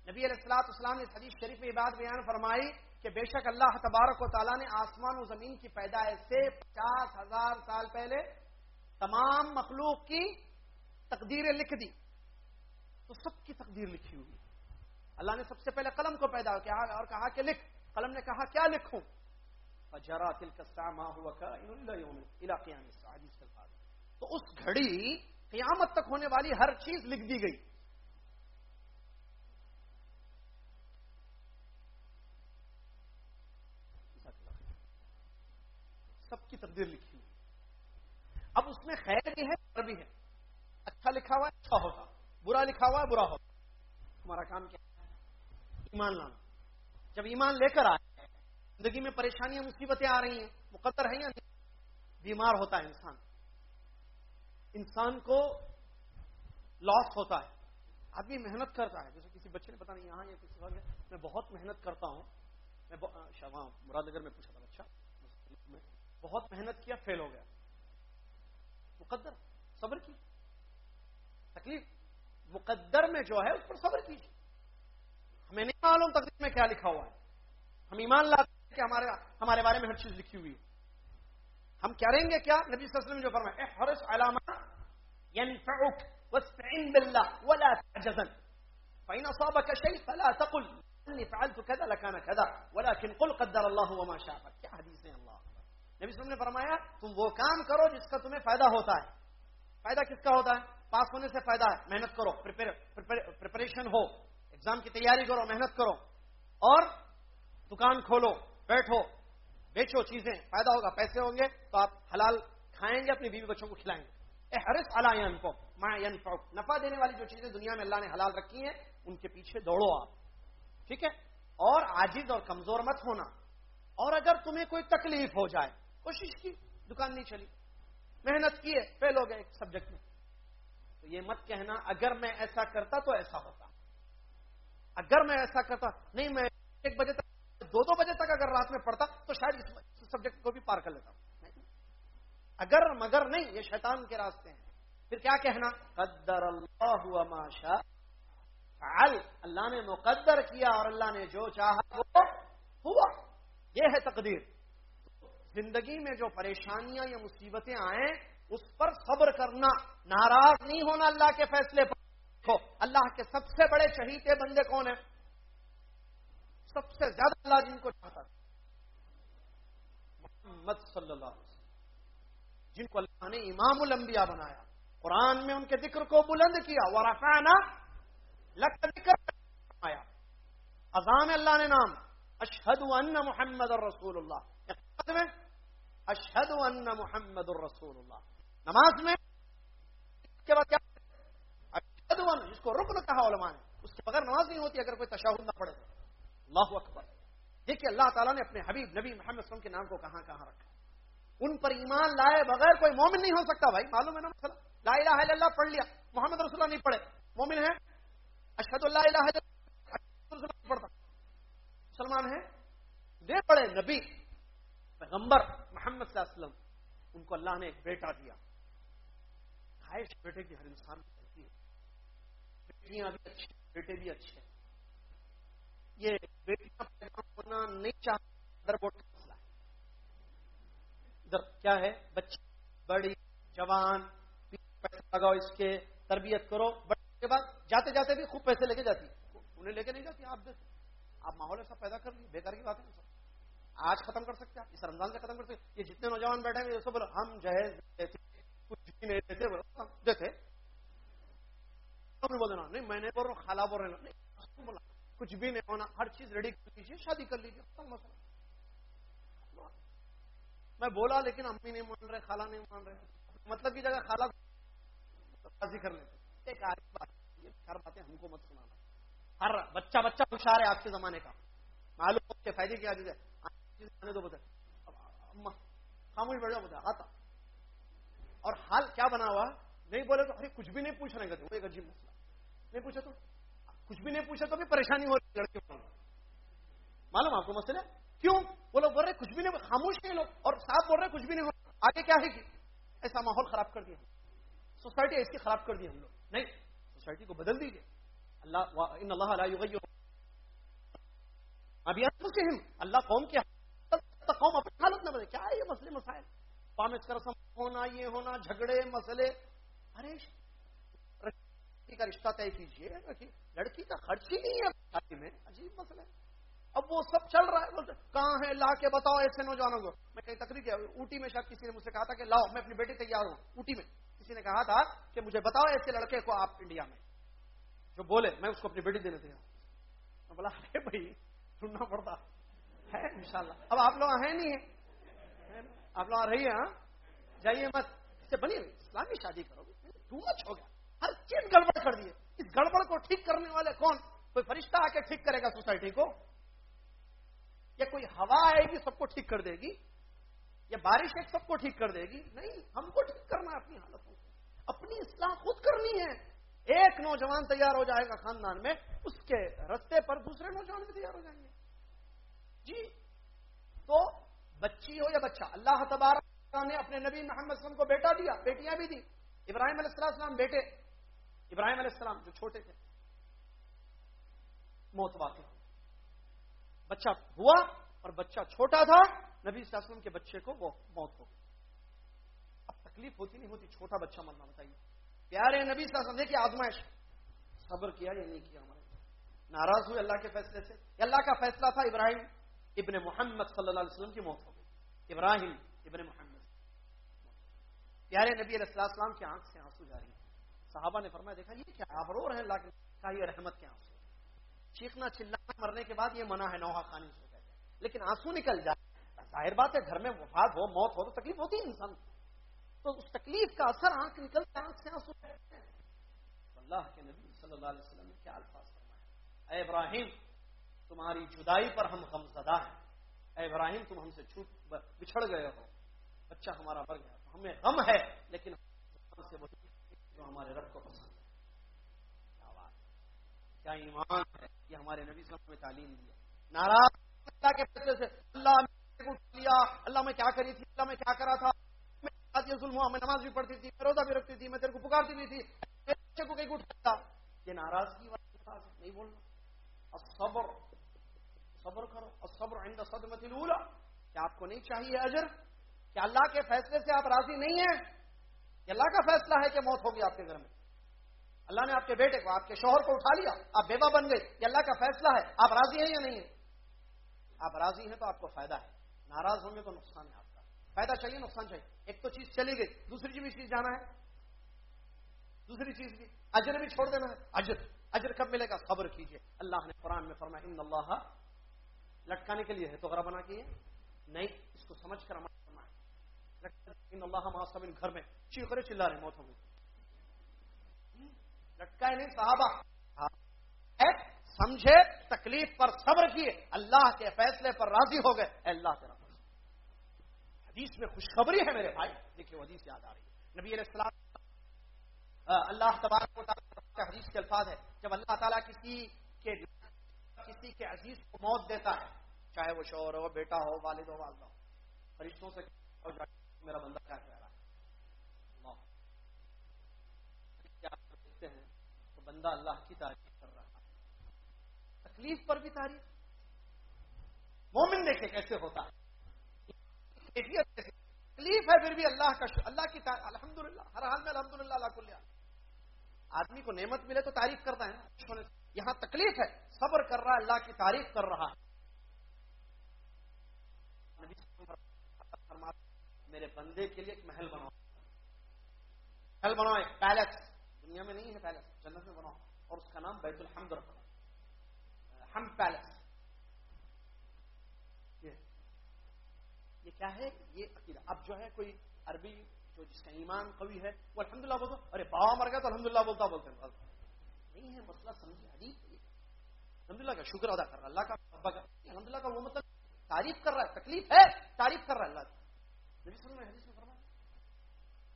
نبی علیہ السلاط اسلام نے حدیث شریف میں یہ بات بیان فرمائی کہ بے شک اللہ تبارک و تعالیٰ نے آسمان و زمین کی پیدائش سے پچاس ہزار سال پہلے تمام مخلوق کی تقدیریں لکھ دی۔ تو سب کی تقدیر لکھی ہوئی۔ اللہ نے سب سے پہلے قلم کو پیدا کیا اور کہا کہ لکھ۔ قلم نے کہا کیا لکھوں؟ جرا تل کا تو اس گھڑی قیامت تک ہونے والی ہر چیز لکھ دی گئی۔ سب کی تقدیر لکھی ہوئی۔ اب اس میں خیر بھی ہے اور بھی ہے۔ اچھا لکھا ہوا ہے اچھا ہوگا۔ برا لکھا ہوا ہے، برا ہوگا۔ تمہارا کام کیا ہے؟ ایمان لانا۔ جب ایمان لے کر آئے، زندگی میں پریشانیاں، مصیبتیں آ رہی ہیں، مقدر ہیں یا نہیں؟ بیمار ہوتا ہے انسان۔ انسان کو لاس ہوتا ہے۔ آدمی محنت کرتا ہے۔ جیسے کسی بچے نے پتا نہیں یہاں یا کسی وقت میں بہت محنت کرتا ہوں۔ میں وہاں، مراد نگر میں پوچھا تھا۔ بہت محنت کیا، فیل ہو گیا۔ مقدر، صبر کی۔ تکلیف، مقدر میں جو ہے، اس پر صبر کیجیے۔ ہمیں نہیں معلوم تقریب میں کیا لکھا ہوا ہے۔ ہم ایمان لاتے ہیں کہ ہمارے ہمارے بارے میں ہر چیز لکھی ہوئی ہے۔ ہم کیا رہیں گے؟ کیا؟ نبی صلی اللہ علیہ وسلم جو فرمائے حرس علامہ ينفعك واستعن بالله ولا تعجزن فإن أصابك شيء فلا تقل، إني فعلت كذا لكان كذا۔ ولكن قل قدر الله وما شاء کیا حدیث ہے اللہ؟ نبی صلی اللہ علیہ وسلم نے فرمایا، تم وہ کام کرو جس کا تمہیں فائدہ ہوتا ہے۔ فائدہ کس کا ہوتا ہے؟ پاس ہونے سے فائدہ ہے۔ محنت کرو پریپریشن ہو۔ ایگزام کی تیاری کرو، محنت کرو۔ اور دکان کھولو، بیٹھو، بیچو چیزیں۔ فائدہ ہوگا، پیسے ہوں گے تو آپ حلال کھائیں گے، اپنی بیوی بچوں کو کھلائیں گے۔ اے ہرس علائن کو نفع دینے والی جو چیزیں دنیا میں اللہ نے حلال رکھی ہیں، ان کے پیچھے دوڑو آپ۔ ٹھیک ہے؟ اور آجز اور کمزور مت ہونا۔ اور اگر تمہیں کوئی تکلیف ہو جائے کوشش کی، دکان نہیں چلی۔ محنت کی ہے فیل ہو گئے ایک سبجیکٹ میں۔ تو یہ مت کہنا، اگر میں ایسا کرتا تو ایسا ہوتا۔ اگر میں ایسا کرتا، نہیں، میں ایک بجے تک، دو دو بجے تک اگر رات میں پڑھتا تو شاید اس سبجیکٹ کو بھی پار کر لیتا۔ ہوں اگر مگر نہیں، یہ شیطان کے راستے ہیں۔ پھر کیا کہنا؟ قدر اللہ ما شاء۔ فعل، اللہ نے مقدر کیا اور اللہ نے جو چاہا وہ ہوا۔ یہ ہے تقدیر۔ زندگی میں جو پریشانیاں یا مصیبتیں آئیں، اس پر صبر کرنا، ناراض نہیں ہونا اللہ کے فیصلے پر۔ اللہ کے سب سے بڑے شہید بندے کون ہیں؟ سب سے زیادہ اللہ جن کو چاہتا محمد صلی اللہ علیہ وسلم، جن کو اللہ نے امام الانبیاء بنایا۔ قرآن میں ان کے ذکر کو بلند کیا وہ رفانہ ذکر آیا اذان اللہ نے نام اشہد ان محمد الرسول اللہ میں؟ اشہد ان محمد الرسول اللہ۔ نماز میں؟ اس کے بعد کیا؟ اشہد ان، جس کو رکن کہا علماء نے۔ اس کے بغیر نماز نہیں ہوتی اگر کوئی تشہد نہ پڑے۔ اللہ اکبر۔ دیکھیے اللہ تعالیٰ نے اپنے حبیب نبی محمد وسلم کے نام کو کہاں کہاں رکھا۔ ان پر ایمان لائے بغیر کوئی مومن نہیں ہو سکتا بھائی، معلوم ہے نا مسئلہ؟ لا الہ الا اللہ پڑھ لیا۔ محمد رسول اللہ نہیں پڑھے۔ مومن ہے اشہد اللہ الہ الا اللہ۔ پڑھتا۔ مسلمان ہے دے پڑے نبی۔ پیغمبر محمد صلی اللہ علیہ وسلم، ان کو اللہ نے ایک بیٹا دیا۔ خواہش بیٹے کی ہر انسان کو ہوتی ہے۔ بیٹیاں بھی اچھی بیٹے بھی اچھے یہ بیٹیاں پیدا ہونا نہیں چاہتا کا مسئلہ ہے۔ ادھر کیا ہے؟ بچے، بڑی، جوان پیسہ لگاؤ اس کے، تربیت کرو۔ بڑے کے بعد جاتے جاتے بھی خوب پیسے لے کے جاتی۔ انہیں لے کے نہیں جاتی، آپ دیکھ آپ ماحول ایسا پیدا کر لیے، بیکار کی بات ہے سب۔ آج ختم کر سکتے ہیں اس رمضان سے ختم کر سکتے یہ جتنے نوجوان بیٹھے ہیں سب ہم جہیز کچھ بھی نہیں دیتے دیتے بول دینا نہیں، میں نے بول خالہ بول رہے نہیں بولا، کچھ بھی نہیں ہونا، ہر چیز ریڈی کر لیجیے شادی کر لیجیے مسئلہ میں بولا، لیکن امی نہیں مان رہے، خالہ نہیں مان رہے۔ مطلب کی جگہ خالہ راضی کر لیتے ایک بات یہ ہر باتیں ہم کو مت سنانا۔ ہر بچہ بچہ ہوشار ہے آج کے زمانے کا۔ معلوم کے فائدے کی آج ہے۔ خاموش بیٹھ جاؤ مجھے آتا۔ اور حال کیا بنا ہوا؟ نہیں بولے تو ارے، کچھ بھی نہیں پوچھ رہے وہ ایک عجیب مسئلہ۔ نہیں پوچھا تو کچھ بھی نہیں پوچھا تو بھی پریشانی ہو رہی لڑکے معلوم آپ کو مسئلہ؟ کیوں؟ وہ لوگ بول رہے کچھ بھی نہیں خاموش نہیں لوگ۔ اور صاحب بول رہے کچھ بھی نہیں ہو آگے کیا ہے کہ ایسا ماحول خراب کر دیا۔ سوسائٹی ایسی خراب کر دی ہم لوگ۔ نہیں، سوسائٹی کو بدل دیجیے اللہ ان اللہ علیہ ابھی اللہ قوم کی قوم اپنی حالت میں بدلے کیا ہے یہ مسئلے مسائل؟ پامچ کرسم ہونا، یہ ہونا، جھگڑے، مسئلے۔ ارے کا رشتہ طے کیجیے لڑکی کا خرچ ہی نہیں ہے۔ شادی میں عجیب مسئلہ ہے۔ اب وہ سب چل رہا ہے۔ کہاں ہے؟ لا کے بتاؤ، ایسے نوجوانوں کو۔ میں کہیں تقریر کیا اوٹی میں شاید کسی نے مجھ سے کہا تھا کہ لاؤ، میں اپنی بیٹی تیار ہوں۔ اوٹی میں کسی نے کہا تھا کہ مجھے بتاؤ ایسے لڑکے کو آپ انڈیا میں۔ جو بولے، میں اس کو اپنی بیٹی دینے تیار میں بولا، ارے بھائی سننا پڑتا۔ ہے انشاءاللہ۔ اب آپ لوگ ہیں نہیں ہیں۔ آپ لوگ آ رہی ہیں ہاں؟ جائیے مت۔ اس سے بنی اسلامی شادی کرو۔ ٹو مچ ہو گیا۔ ہر چیز گڑبڑ کر دیے اس گڑبڑ کو ٹھیک کرنے والے کون؟ کوئی فرشتہ آ کے ٹھیک کرے گا سوسائٹی کو؟ یا کوئی ہوا آئے گی سب کو ٹھیک کر دے گی؟ یا بارش ایک سب کو ٹھیک کر دے گی؟ نہیں، ہم کو ٹھیک کرنا ہے اپنی حالتوں کو۔ اپنی اصلاح خود کرنی ہے۔ ایک نوجوان تیار ہو جائے گا خاندان میں، اس کے رستے پر دوسرے نوجوان بھی تیار ہو جائیں گے۔ جی تو بچی ہو یا بچہ، اللہ تبارک نے اپنے نبی محمد وسلم کو بیٹا دیا، بیٹیاں بھی دی ابراہیم علیہ السلام بیٹے۔ ابراہیم علیہ السلام جو چھوٹے تھے۔ موت واقع بچہ ہوا اور بچہ چھوٹا تھا۔ نبی صلی اللہ علیہ وسلم کے بچے کو وہ موت ہو گئی۔ اب تکلیف ہوتی نہیں ہوتی، چھوٹا بچہ مرنا بتائیے۔ پیارے نبی صلی اللہ علیہ وسلم، دیکھیے آزمائش۔ صبر کیا یا نہیں کیا ہمارے ناراض ہوئے اللہ کے فیصلے سے۔ اللہ کا فیصلہ تھا ابراہیم۔ ابن محمد صلی اللہ علیہ وسلم کی موت ہو گئی۔ ابراہیم ابن محمد۔ پیارے نبی علیہ السلام کی آنکھ سے آنسو جاری صحابہ نے فرمایا، دیکھا، یہ کیا آپ رو رہے ہیں اللہ کا یہ رحمت کے آنسو۔ چیخنا، چلانا، مرنے کے بعد یہ منع ہے نوحا خانی سے لیکن آنسو نکل جائے۔ ظاہر بات ہے، گھر میں وفات ہو، موت ہو، تو تکلیف ہوتی ہے انسان تو اس تکلیف کا اثر آنکھ نکلتا ہے آنکھ سے آنسو اللہ کے نبی صلی اللہ علیہ وسلم نے کیا الفاظ فرمایا اے ابراہیم تمہاری جدائی پر ہم غم زدہ ہیں۔ اے ابراہیم، تم ہم سے چھوٹ بچھڑ گئے ہو۔ بچہ ہمارا بڑھ گیا تو ہمیں غم ہے، لیکن سے جو ہمارے رب کو پسند ہے۔ کیا بات کیا ایمان ہے؟ یہ ہمارے نبی صلی اللہ علیہ وسلم تعلیم دیا ناراض اللہ کے فیصلے سے اللہ لیا، اللہ میں کیا کری تھی؟ اللہ میں کیا کرا تھا؟ میں ظلم ہوا، میں نماز بھی پڑھتی تھی، میں روزہ بھی رکھتی تھی، میں تیرے کو پکارتی بھی تھی۔ بچے کو کہیں اٹھتا یہ ناراضگی والا نہیں بولنا۔ صبر۔ صبر کرو اور صبر عند صدمت الاولى کیا آپ کو نہیں چاہیے اجر؟ کیا اللہ کے فیصلے سے آپ راضی نہیں ہیں؟ کہ اللہ کا فیصلہ ہے کہ موت ہوگی آپ کے گھر میں۔ اللہ نے آپ کے بیٹے کو، آپ کے شوہر کو اٹھا لیا۔ آپ بیوہ بن گئے۔ یہ اللہ کا فیصلہ ہے۔ آپ راضی ہیں یا نہیں ہیں؟ آپ راضی ہیں تو آپ کو فائدہ ہے۔ ناراض ہوں گے تو نقصان ہے آپ کا۔ فائدہ چاہیے، نقصان چاہیے۔ ایک تو چیز چلی گئی، دوسری بھی چیز جانا ہے۔ دوسری چیز بھی۔ اجر بھی چھوڑ دینا ہے۔ اجر اجر کب ملے گا؟ صبر کیجیے اللہ نے قرآن میں فرمایا، ان اللہ لٹکانے کے لیے ہے تو غرا بنا کیے۔ نہیں، اس کو سمجھ کر عمل کرنا ہے۔ ان اللہ محسب گھر میں چیخرے چلا رہے موت ہو گئی لٹکائے نہیں، صحابہ۔ سمجھے، تکلیف پر صبر کیے۔ اللہ کے فیصلے پر راضی ہو گئے۔ اللہ کے رب حدیث میں خوشخبری ہے میرے بھائی۔ دیکھیے حدیث یاد آ رہی ہے۔ نبی علیہ السلام اللہ تبارک و تعالیٰ حدیث کے الفاظ ہے جب اللہ تعالیٰ کسی کے کسی کے عزیز کو موت دیتا ہے، چاہے وہ شوہر ہو، بیٹا ہو، والد ہو، والدہ ہو۔ فرشتوں سے میرا بندہ کیا کہہ رہا ہے۔ دیکھتے ہیں تو بندہ اللہ کی تعریف کر رہا ہے؟ تکلیف پر بھی تعریف۔ مومن دیکھے کیسے ہوتا ہے۔ تکلیف ہے، پھر بھی اللہ کا اللہ کی الحمد للہ ہر حال میں الحمد للہ اللہ کو لیا آدمی کو نعمت ملے تو تعریف کرتا ہے یہاں تکلیف ہے، صبر کر رہا ہے، اللہ کی تعریف کر رہا ہے۔ میرے بندے کے لیے ایک محل بناؤ۔ محل بناؤ، ایک پیلس دنیا میں نہیں ہے پیلس جنت میں بناؤ۔ اور اس کا نام بیت الحمد رکھو۔ ہم پیلس یہ کیا ہے؟ یہ عقیدہ۔ اب جو ہے، کوئی عربی جو جس کا ایمان قوی ہے، وہ الحمد للہ بولتا ارے بابا مر گیا تو الحمدللہ بولتا بولتے نہیں ہے مسئلہ سمجھے حدیث الحمد للہ کا شکر ادا کر رہا اللہ کا الحمد للہ کا وہ مطلب تعریف کر رہا ہے تکلیف ہے تعریف کر رہا ہے اللہ نبی صلی اللہ علیہ حدیث میں فرمایا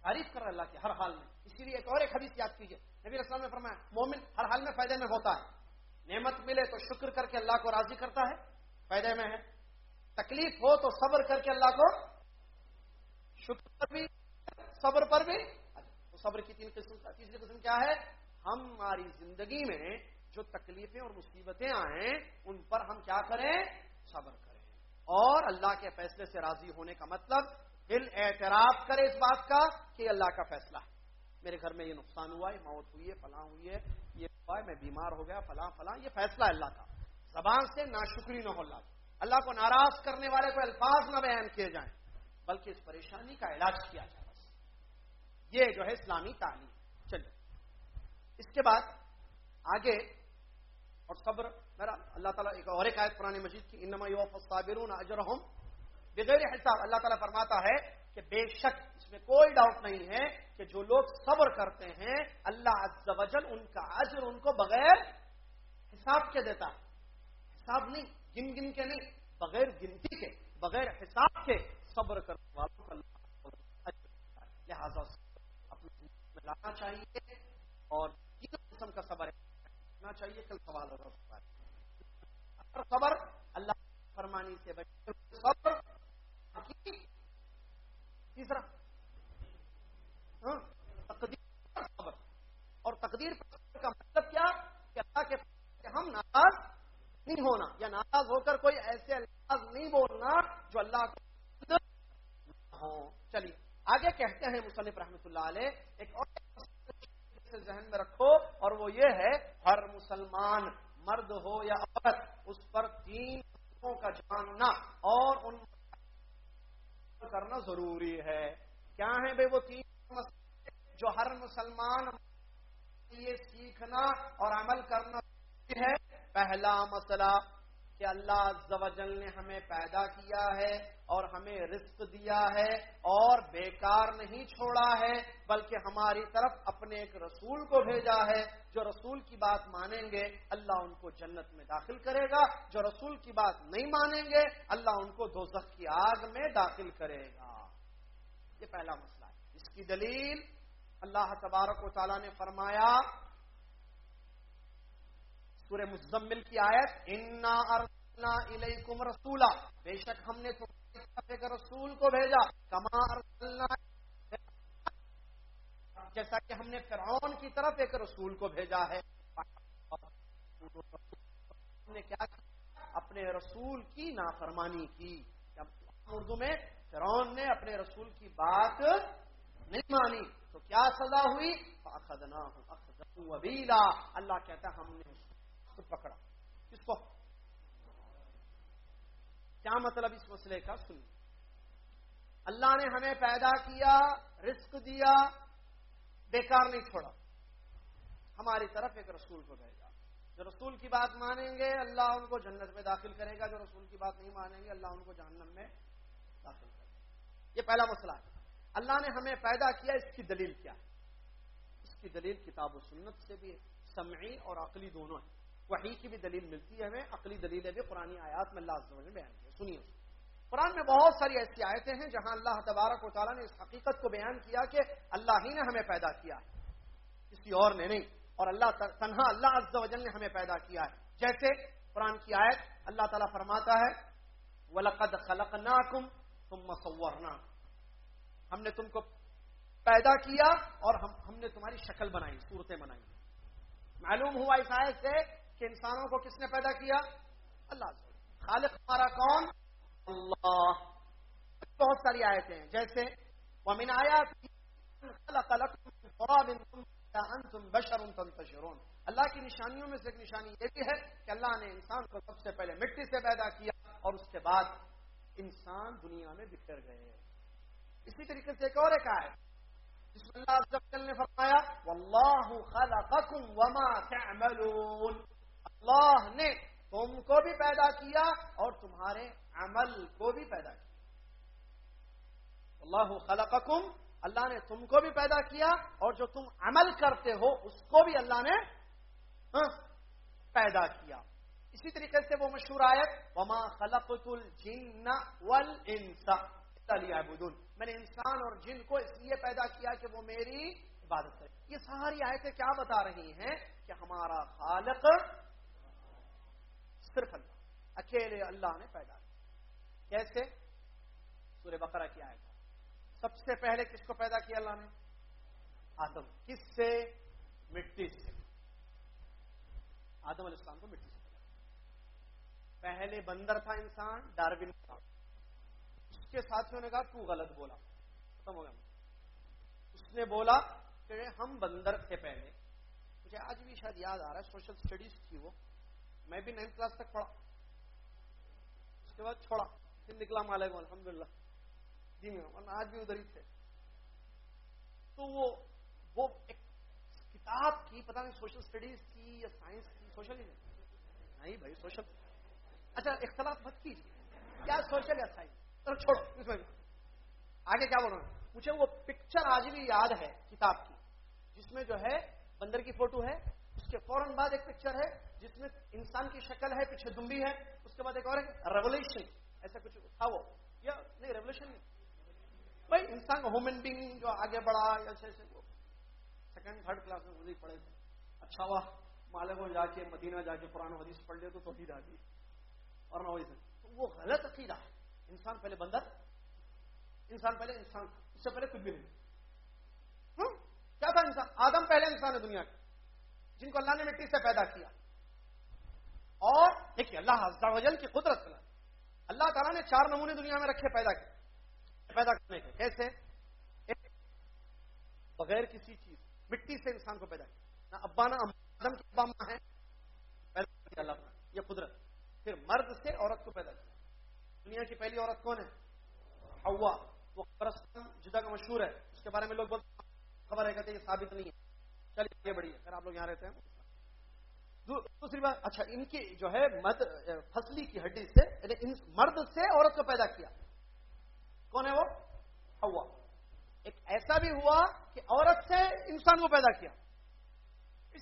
تعریف کر رہا اللہ کی ہر حال میں۔ اسی لیے ایک اور ایک حدیث یاد کیجیے نبی رسول نے فرمایا مومن ہر حال میں فائدے میں ہوتا ہے۔ نعمت ملے تو شکر کر کے اللہ کو راضی کرتا ہے فائدے میں ہے۔ تکلیف ہو تو صبر کر کے اللہ کو شکر پر بھی صبر پر بھی۔ صبر کی تین قسم تیسری قسم کیا ہے؟ ہماری زندگی میں جو تکلیفیں اور مصیبتیں آئیں، ان پر ہم کیا کریں؟ صبر کریں۔ اور اللہ کے فیصلے سے راضی ہونے کا مطلب دل اعتراف کرے اس بات کا کہ اللہ کا فیصلہ ہے۔ میرے گھر میں یہ نقصان ہوا ہے، موت ہوئی ہے، فلاں ہوئی ہے، یہ ہوا ہے، میں بیمار ہو گیا، فلاں فلاں، یہ فیصلہ اللہ کا۔ زبان سے ناشکری نہ ہو اللہ اللہ کو ناراض کرنے والے کو الفاظ نہ بیان کیے جائیں، بلکہ اس پریشانی کا علاج کیا جائے۔ بس یہ جو ہے اسلامی تعلیم۔ اس کے بعد آگے اور صبر، میرا اللہ تعالیٰ ایک اور ایک آیت پرانے مجید کی، انما صابرون اجرہم۔ بغیر حساب اللہ تعالیٰ فرماتا ہے کہ بے شک اس میں کوئی ڈاؤٹ نہیں ہے کہ جو لوگ صبر کرتے ہیں، اللہ عز و جل ان کا اجر ان کو بغیر حساب کے دیتا ہے۔ حساب نہیں، گن گن کے نہیں، بغیر گنتی کے، بغیر حساب کے صبر کرنے والوں کا اللہ لہٰذا اپنی میں لانا چاہیے۔ اور قسم کا صبر ہے۔ چاہیے کل سوال ہوگا صبر اللہ فرمانی سے بچے صبر تیسرا ہاں، تقدیر صبر۔ اور تقدیر کا مطلب کیا؟ کہ اللہ کے ہم ناراض نہیں ہونا، یا ناراض ہو کر کوئی ایسے الفاظ نہیں بولنا جو اللہ کو ہو چلیے، آگے کہتے ہیں مصنف رحمۃ اللہ علیہ، ایک اور ذہن میں رکھو اور وہ یہ ہے، ہر مسلمان مرد ہو یا عورت، اس پر تین کا جاننا اور ان کرنا ضروری ہے۔ کیا ہے بھائی وہ تین جو ہر مسلمان یہ سیکھنا اور عمل کرنا ہے؟ پہلا مسئلہ کہ اللہ جل نے ہمیں پیدا کیا ہے اور ہمیں رزق دیا ہے اور بیکار نہیں چھوڑا ہے، بلکہ ہماری طرف اپنے ایک رسول کو بھیجا ہے، جو رسول کی بات مانیں گے، اللہ ان کو جنت میں داخل کرے گا، جو رسول کی بات نہیں مانیں گے، اللہ ان کو دو کی آگ میں داخل کرے گا۔ یہ پہلا مسئلہ ہے۔ اس کی دلیل اللہ تبارک و تعالیٰ نے فرمایا، سورہ مزمل کی آیت، انا الیکم رسولا۔ بے شک ہم نے ایک رسول کو بھیجا۔ کما ارسلنا جیسا کہ ہم نے فرعون کی طرف ایک رسول کو بھیجا ہے۔ نے کیا اپنے رسول کی نافرمانی کی۔ اردو میں فرعون نے اپنے رسول کی بات نہیں مانی، تو کیا سزا ہوئی؟ اللہ کہتا ہم نے پکڑا۔ کس کو؟ کیا مطلب اس مسئلے کا؟ سن اللہ نے ہمیں پیدا کیا، رزق دیا، بیکار نہیں چھوڑا۔ ہماری طرف ایک رسول کو بھیجا۔ جو رسول کی بات مانیں گے، اللہ ان کو جنت میں داخل کرے گا۔ جو رسول کی بات نہیں مانیں گے، اللہ ان کو جہنم میں داخل کرے گا۔ یہ پہلا مسئلہ ہے۔ اللہ نے ہمیں پیدا کیا، اس کی دلیل کیا؟ ہے اس کی دلیل کتاب و سنت سے بھی، سمعی اور عقلی دونوں ہیں۔ وہی کی بھی دلیل ملتی ہے، ہمیں عقلی دلیل بھی پرانی آیات میں اللہ نے بیان کیا سنیے۔ قرآن میں بہت ساری ایسی آیتیں ہیں جہاں اللہ تبارک و تعالیٰ نے اس حقیقت کو بیان کیا کہ اللہ ہی نے ہمیں پیدا کیا کسی اور نے نہیں۔ اور اللہ تنہا اللہ عز و جل نے ہمیں پیدا کیا ہے۔ جیسے قرآن کی آیت اللہ تعالیٰ فرماتا ہے، وَلَقَدْ خَلَقْنَاكُمْ ثُمَّ صَوَّرْنَا ہم نے تم کو پیدا کیا اور ہم ہم نے تمہاری شکل بنائی، صورتیں بنائی۔ معلوم ہوا اس آیت سے کہ انسانوں کو کس نے پیدا کیا؟ اللہ خالق ہمارا کون؟ اللہ۔ بہت ساری آیتیں ہیں، جیسے ومن آیات بشر تنتشرون۔ اللہ کی نشانیوں میں سے ایک نشانی یہ بھی ہے کہ اللہ نے انسان کو سب سے پہلے مٹی سے پیدا کیا اور اس کے بعد انسان دنیا میں بکھر گئے اسی طریقے سے ایک اور ایک آئے جس میں اللہ عز و جل نے فرمایا واللہ خلقکم وما تعملون۔ اللہ نے تم کو بھی پیدا کیا اور تمہارے عمل کو بھی پیدا کیا۔ اللہ خلقکم، اللہ نے تم کو بھی پیدا کیا اور جو تم عمل کرتے ہو اس کو بھی اللہ نے ہاں، پیدا کیا۔ اسی طریقے سے وہ مشہور آیت، وما خلقت الجن والانس میں نے انسان اور جن کو اس لیے پیدا کیا کہ وہ میری عبادت کرے۔ یہ ساری آیتیں کیا بتا رہی ہیں؟ کہ ہمارا خالق صرف اللہ۔ اکیلے اللہ نے پیدا کیا۔ کیسے؟ سورہ بقرہ کی آیت۔ سب سے پہلے کس کو پیدا کیا اللہ نے؟ آدم۔ کس سے؟ مٹی سے۔ آدم علیہ السلام کو مٹی سے پیدا پہلے بندر تھا انسان، ڈاروین تھا۔ اس کے ساتھیوں نے کہا، تو غلط بولا۔ ختم ہو گیا۔ اس نے بولا کہ ہم بندر تھے پہلے۔ مجھے آج بھی شاید یاد آ رہا ہے، سوشل اسٹڈیز تھی وہ۔ میں بھی نائنتھ کلاس تک پڑھا۔ اس کے بعد چھوڑا، پھر نکلا مالک الحمد للہ جی میں، ورنہ آج بھی ادھر ہی تھے۔ تو وہ وہ ایک کتاب کی، پتہ نہیں سوشل اسٹڈیز تھی یا سائنس تھی سوشل ہی نہیں۔ بھائی، سوشل۔ اچھا اختلاف مت کیجیے۔ کیا سوشل یا سائنس؟ چھوڑو، اس میں آگے کیا بول رہا ہوں مجھے وہ پکچر آج بھی یاد ہے، کتاب کی، جس میں جو ہے بندر کی فوٹو ہے کے فوراً بعد ایک پکچر ہے جس میں انسان کی شکل ہے، پیچھے دمبی ہے، اس کے بعد ایک اور ریولیوشن ایسا کچھ تھا وہ. یا نہیں ریولیوشن نہیں. بھائی، انسان ہومن بینگ جو آگے بڑھا، یا سیکنڈ تھرڈ کلاس میں مزید پڑھے تھے. اچھا واہ مالک کو جا کے، مدینہ جا کے قرآن حدیث پڑھ لے تو توحید آ گئی. اور نہ وہی تو وہ غلط عقیدہ ہے. انسان پہلے بندر انسان پہلے انسان، اس سے پہلے کچھ بھی نہیں. کیا تھا انسان؟ آدم پہلے انسان ہے دنیا کا جن کو اللہ نے مٹی سے پیدا کیا۔ اور دیکھیے، اللہ وجل کی قدرت اللہ تعالیٰ نے چار نمونے دنیا میں رکھے پیدا کیے۔ پیدا کرنے کے۔ کیسے؟ بغیر کسی چیز، مٹی سے انسان کو پیدا کیا۔ نہ ابا، نہ آدم کی ابا ماں ہے پیدا کیا اللہ تعالیٰ یہ قدرت۔ پھر مرد سے عورت کو پیدا کیا۔ دنیا کی پہلی عورت کون ہے؟ ہوا وہ جدہ کا مشہور ہے۔ اس کے بارے میں لوگ بہت خبر ہے، کہتے ہیں یہ ثابت نہیں ہے۔ چلیے، یہ بڑی ہے اگر آپ لوگ یہاں رہتے ہیں۔ دوسری بات اچھا ان کی جو ہے مد فصلی کی ہڈی سے یعنی مرد سے عورت کو پیدا کیا۔ کون ہے وہ؟ ہوا ایک ایسا بھی ہوا کہ عورت سے انسان کو پیدا کیا۔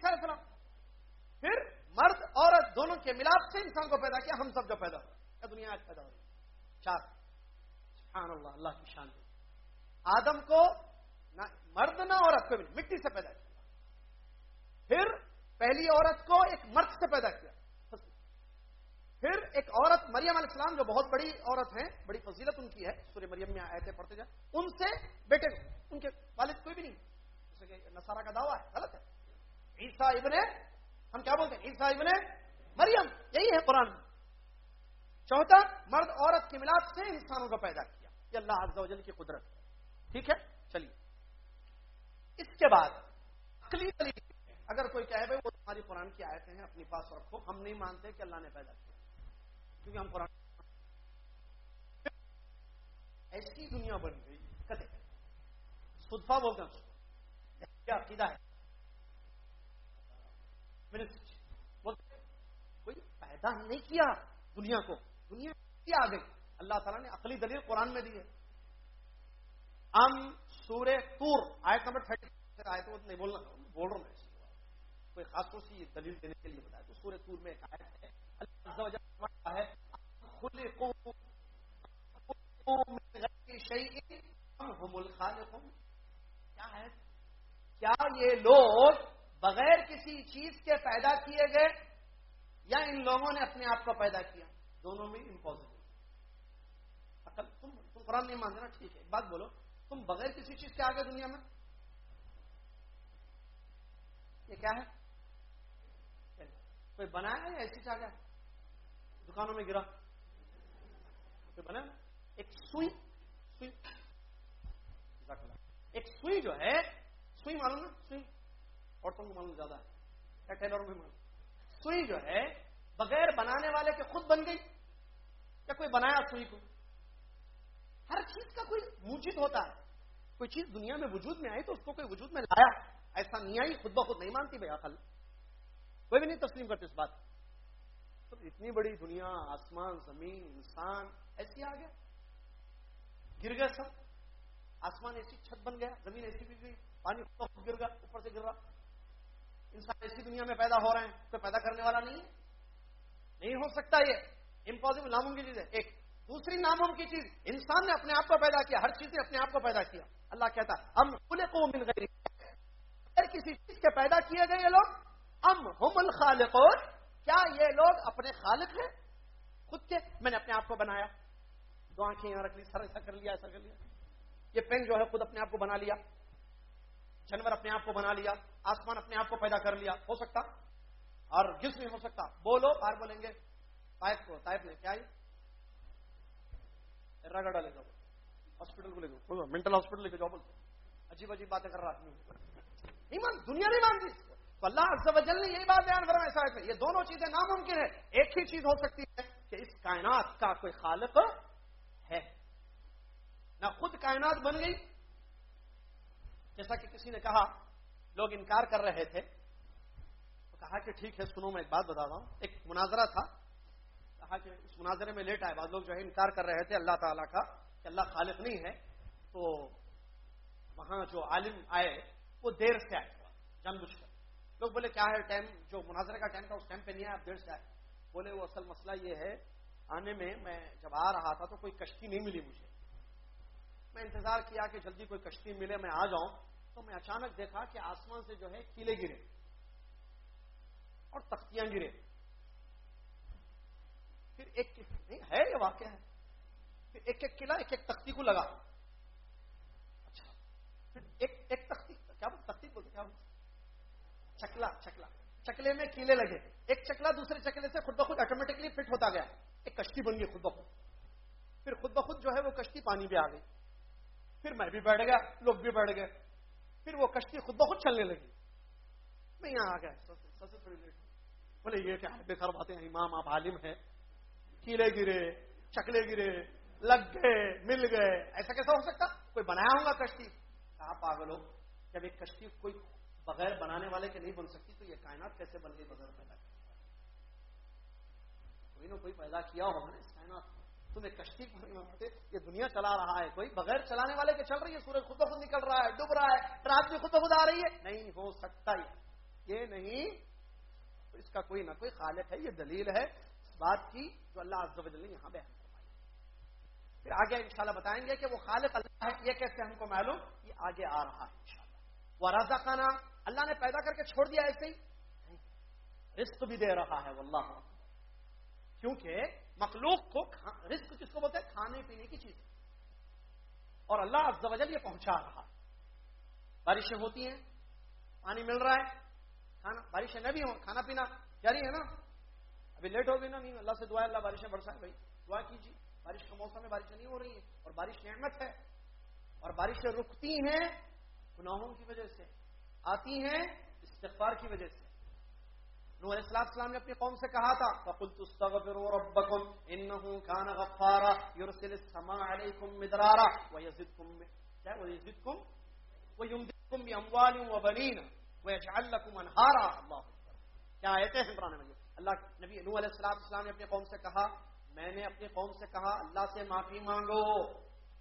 سلام پھر مرد، عورت دونوں کے ملاپ سے انسان کو پیدا کیا، ہم سب جو پیدا ہو دنیا آج پیدا ہو چار۔ سبحان اللہ اللہ کی شان۔ آدم کو نہ مرد نہ عورت کو بھی، مٹی سے پیدا کیا۔ پھر پہلی عورت کو ایک مرد سے پیدا کیا۔ پھر ایک عورت مریم علیہ السلام، جو بہت بڑی عورت ہیں، بڑی فضیلت ان کی ہے، سورہ مریم میں آئے تھے پڑھتے جائیں، ان سے بیٹے ان کے والد کوئی بھی نہیں۔ جیسے کہ نسارا کا دعویٰ ہے، غلط ہے۔ عیسا ابن، ہم کیا بولتے ہیں؟ عیسا ابن مریم، یہی ہے قرآن چوتھا، مرد عورت کی ملاپ سے انسانوں کو پیدا کیا۔ یہ اللہ عز و جل کی قدرت ٹھیک ہے؟ چلیے۔ اس کے بعد اگر کوئی کہے بھائی وہ تمہاری قرآن کی آیتیں ہیں، اپنی پاس رکھو، ہم نہیں مانتے کہ اللہ نے پیدا کیا۔ کیونکہ ہم قرآن ایسی دنیا بن گئی کدے سدفا بولتے ہیں کیا عقیدہ ہے۔ کوئی پیدا نہیں کیا دنیا کو۔ دنیا کی آ گئی اللہ تعالیٰ نے عقلی دلیل قرآن میں دی ہے۔ ہم سورہ تور، آیت نمبر تھرٹی آئے تو نہیں بولنا بول رہا ہوں کوئی خاص طور سے دلیل دینے کے لیے بتایا۔ تو سورہ تور میں ایک آیت ہے۔ اللہ ہے کیا ہے؟ کیا یہ لوگ بغیر کسی چیز کے پیدا کیے گئے یا ان لوگوں نے اپنے آپ کو پیدا کیا؟ دونوں میں امپوزبل مطلب تم تم قرآن نہیں مانتے نا؟ ٹھیک ہے، ایک بات بولو۔ تم بغیر کسی چیز کے آگے دنیا میں؟ یہ کیا ہے؟ کوئی بنایا ہے یا ایسی چاہ گیا دکانوں میں گرا۔ کوئی بنا؟ ایک سوئی سوئی۔ ایک سوئی جو ہے، سوئی معلوم نا سوئی۔ عورتوں کو معلوم زیادہ ہے۔ یا ٹیلروں میں معلوم۔ سوئی جو ہے، بغیر بنانے والے کے خود بن گئی۔ یا کوئی بنایا سوئی کو؟ ہر چیز کا کوئی موجود ہوتا ہے۔ کوئی چیز دنیا میں وجود میں آئی تو اس کو کوئی وجود میں لایا۔ ایسا نہیں آئی، خود بخود نہیں مانتی بھائی، عقل۔ کوئی بھی نہیں تسلیم کرتے اس بات تو اتنی بڑی دنیا، آسمان، زمین، انسان، ایسی آ گیا۔ گر گیا سب۔ آسمان ایسی چھت بن گیا، زمین ایسی گر گئی، پانی گر گیا، اوپر سے گر رہا۔ انسان ایسی دنیا میں پیدا ہو رہے ہیں، کوئی پیدا کرنے والا نہیں ہے۔ نہیں ہو سکتا یہ۔ امپاسبل ناموں کی چیز ہے۔ ایک دوسری ناممکن چیز، انسان نے اپنے آپ کو پیدا کیا، ہر چیز نے اپنے آپ کو پیدا کیا۔ اللہ کہتا، ہم کھلے کو مل گئی اگر کسی چیز کے پیدا کیے گئے یہ لوگ۔ ام ہم الخالقون؟ کیا یہ لوگ اپنے خالق ہیں؟ خود کے؟ میں نے اپنے آپ کو بنایا۔ دو آنکھیں یہاں رکھ لی، سر ایسا کر لیا، ایسا کر لیا۔ یہ پین جو ہے خود اپنے آپ کو بنا لیا۔ جانور اپنے آپ کو بنا لیا۔ آسمان اپنے آپ کو پیدا کر لیا۔ ہو سکتا؟ اور کس نہیں ہو سکتا۔ بولو اور بولیں گے۔ پائپ کو پائپ نے کیا رگڑا لے جاؤ۔ ہاسپٹل کو لے جاؤ۔ مینٹل ہاسپٹل لے کے جاؤ۔ بولتے عجیب عجیب باتیں کر رہا آدمی دنیا نہیں مانتی۔ تو اللہ عز و جل نے یہی بات بیان کرا ایسا ہے یہ دونوں چیزیں ناممکن ہے ایک ہی چیز ہو سکتی ہے کہ اس کائنات کا کوئی خالق ہے۔ نہ خود کائنات بن گئی۔ جیسا کہ کسی نے کہا، لوگ انکار کر رہے تھے۔ تو کہا کہ ٹھیک ہے، سنو، میں ایک بات بتا رہا ہوں۔ ایک مناظرہ تھا۔ کہا کہ اس مناظرے میں لیٹ آئے بعض لوگ جو ہے انکار کر رہے تھے اللہ تعالیٰ کا کہ اللہ خالق نہیں ہے۔ تو وہاں جو عالم آئے، وہ دیر سے آئے جان بوجھ کر۔ لوگ بولے، کیا ہے ٹائم؟ جو مناظرے کا ٹائم تھا، اس ٹائم پہ نہیں آیا، آپ دیر سے آئے بولے، وہ اصل مسئلہ یہ ہے، آنے میں میں جب آ رہا تھا تو کوئی کشتی نہیں ملی مجھے۔ میں انتظار کیا کہ جلدی کوئی کشتی ملے، میں آ جاؤں۔ تو میں اچانک دیکھا کہ آسمان سے جو ہے کیلے گرے اور تختیاں گرے۔ پھر ایک ہے یہ واقعہ ہے۔ پھر ایک ایک قلعہ، ایک ایک تختی کو لگا۔ اچھا۔ پھر ایک ایک تختی چکلا چکلا۔ چکلے میں کیلے لگے۔ ایک چکلا دوسرے چکلے سے خود بخود آٹومیٹکلی فٹ ہوتا گیا۔ ایک کشتی بن گئی خود بخود۔ پھر خود بخود جو ہے وہ کشتی پانی پہ آ گئی۔ پھر میں بھی بیٹھ گیا، لوگ بھی بیٹھ گئے۔ پھر وہ کشتی خود بخود چلنے لگی۔ میں یہاں آ گیا۔ سب سے تھوڑی لیٹ۔ بولے، یہ کیا بے خر باتیں امام، آپ عالم ہے کیلے گرے، چکلے گرے، لگ گئے، مل گئے۔ ایسا کیسا ہو سکتا؟ کوئی بنایا ہوگا کشتی؟ کہا، پاگل ہو۔ جب ایک کشتی کوئی بغیر بنانے والے کے نہیں بن سکتی، تو یہ کائنات کیسے بن گئی، بغیر پیدا کوئی نہ کوئی پیدا کیا ہوگا نا اس کائنات تمہیں کشتی یہ دنیا چلا رہا ہے، کوئی بغیر چلانے والے کے چل رہی ہے، سورج خود بخود نکل رہا ہے، ڈوب رہا ہے، رات بھی خود بخود آ رہی ہے۔ نہیں ہو سکتا یہ۔ نہیں، اس کا کوئی نہ کوئی خالق ہے، یہ دلیل ہے اس بات کی جو اللہ عز و جل نے یہاں بیان کروائی پھر آگے انشاءاللہ بتائیں گے کہ وہ خالق اللہ ہے، یہ کیسے ہم کو معلوم؟ یہ آگے آ رہا ہے انشاءاللہ۔ وہ رضا خانہ اللہ نے پیدا کر کے چھوڑ دیا ایسے ہی؟ رزق بھی دے رہا ہے، واللہ. کیونکہ مخلوق کو رزق کس کو بولتے ہیں؟ کھانے پینے کی چیز. اور اللہ عز و جل یہ پہنچا رہا. بارشیں ہوتی ہیں، پانی مل رہا ہے، کھانا، بارشیں نہ بھی ہوں، کھانا پینا جاری ہے نا؟ ابھی لیٹ ہو گئی نا، نہیں، اللہ سے دعا اللہ بارشیں برسائے بھائی. دعا کیجیے، بارش کا موسم میں بارشیں نہیں ہو رہی ہیں، اور بارش نعمت ہے. اور بارشیں رکتی ہیں گناہوں کی وجہ سے. آتی ہیں استغفار کی وجہ سے۔ نور اسلام السلام نے اپنی قوم سے کہا تھا، فقلت استغفروا ربکم انه كان غفارا۔ يرسل السماء عليكم مدرارا۔ ويزدكم کیا ويزدكم؟ ويمددكم باموال وبنين۔ ويجعل لكم انهارا اللہ کیا ایتیں ہیں قرآن مجید اللہ نبی نوح علیہ السلام السلام نے اپنی قوم سے کہا، میں نے اپنی قوم سے کہا، اللہ سے معافی مانگو۔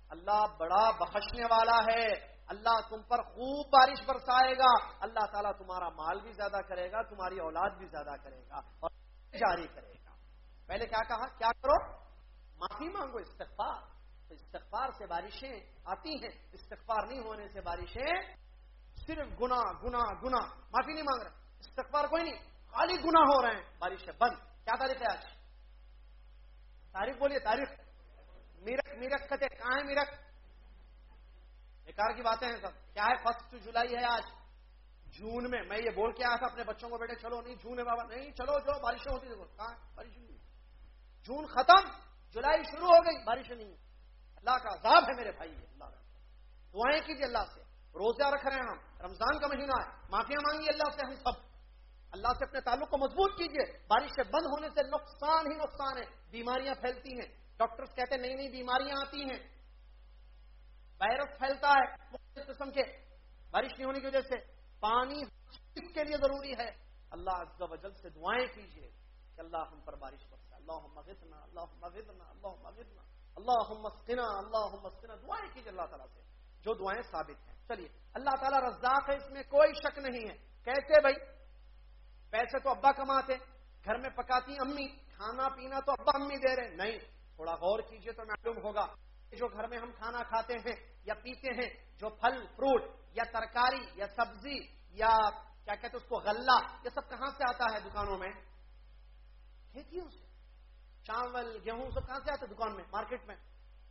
اللہ بڑا بخشنے والا ہے۔ اللہ تم پر خوب بارش برسائے گا۔ اللہ تعالیٰ تمہارا مال بھی زیادہ کرے گا، تمہاری اولاد بھی زیادہ کرے گا اور جاری کرے گا۔ پہلے کیا کہا؟ کیا کرو؟ معافی مانگو، استغفار۔ تو استغفار سے بارشیں آتی ہیں، استغفار نہیں ہونے سے بارشیں صرف گنا گنا گنا معافی نہیں مانگ رہے، استغفار کوئی نہیں، خالی گنا ہو رہے ہیں۔ بارشیں بند۔ کیا تاریخ ہے آج؟ تاریخ بولیے، تاریخ۔ میرک میرک کہتے کہاں ہے میرک بیکار کی باتیں ہیں سب۔ کیا ہے؟ فرسٹ جولائی ہے آج۔ جون میں میں یہ بول کے آیا تھا اپنے بچوں کو، بیٹے چلو، نہیں، جون ہے بابا۔ نہیں، چلو جو بارشیں ہوتی دیکھو، کہاں بارش نہیں جون ختم، جولائی شروع ہو گئی بارش نہیں۔ اللہ کا عذاب ہے میرے بھائی، اللہ کا۔ دعائیں کیجیے اللہ سے۔ روزہ رکھ رہے ہیں ہم۔ رمضان کا مہینہ ہے۔ معافیاں مانگی اللہ سے ہم سب۔ اللہ سے اپنے تعلق کو مضبوط کیجیے۔ بارش سے بند ہونے سے نقصان ہی نقصان ہے۔ بیماریاں پھیلتی ہیں۔ ڈاکٹرز کہتے ہیں نئی نئی بیماریاں آتی ہیں۔ وائرس پھیلتا ہے مختلف قسم کے بارش نہیں ہونے کی وجہ سے۔ پانی کے لیے ضروری ہے۔ اللہ عز و جل سے دعائیں کیجیے کہ اللہ ہم پر بارش برسا اللہ مغدنا اللہ مغدنا اللہ مغدنا اللہ مسکنا اللہ مسکنا دعائیں کیجیے اللہ تعالیٰ سے۔ جو دعائیں ثابت ہیں۔ چلیے، اللہ تعالیٰ رزاق ہے، اس میں کوئی شک نہیں ہے۔ کیسے بھائی، پیسے تو ابا کماتے، گھر میں پکاتی امی، کھانا پینا تو ابا امی دے رہے نہیں، تھوڑا غور کیجیے تو معلوم ہوگا۔ جو گھر میں ہم کھانا کھاتے ہیں یا پیتے ہیں جو پھل، فروٹ یا ترکاری یا سبزی یا کیا کہتے اس کو، غلہ، یہ سب کہاں سے آتا ہے دکانوں میں؟ کھیتیوں سے۔ چاول، گیہوں سب کہاں سے آتے دکان میں، مارکیٹ میں؟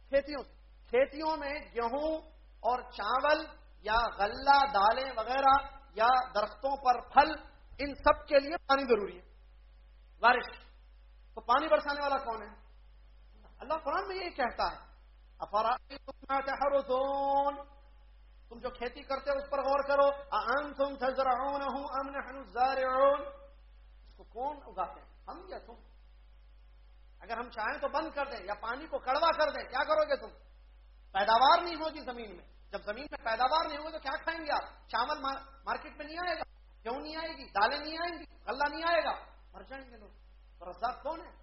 کھیتیوں سے۔ کھیتیوں میں گیہوں اور چاول یا غلہ، دالیں وغیرہ یا درختوں پر پھل، ان سب کے لیے پانی ضروری ہے۔ بارش تو پانی برسانے والا کون ہے؟ اللہ قرآن میں یہ کہتا ہے۔ افرا تم جو کھیتی کرتے ہو اس پر غور کرو تم اس کو کون اگاتے ہیں؟ ہم یا تم؟ اگر ہم چاہیں تو بند کر دیں یا پانی کو کڑوا کر دیں، کیا کرو گے تم؟ پیداوار نہیں ہوگی زمین میں۔ جب زمین میں پیداوار نہیں ہوگی تو کیا کھائیں گے آپ؟ چاول مارکیٹ میں نہیں آئے گا کیوں نہیں آئے گی، دالیں نہیں آئیں گی، غلہ نہیں آئے گا۔ مر جائیں گے لوگ۔ رزاق کون ہے؟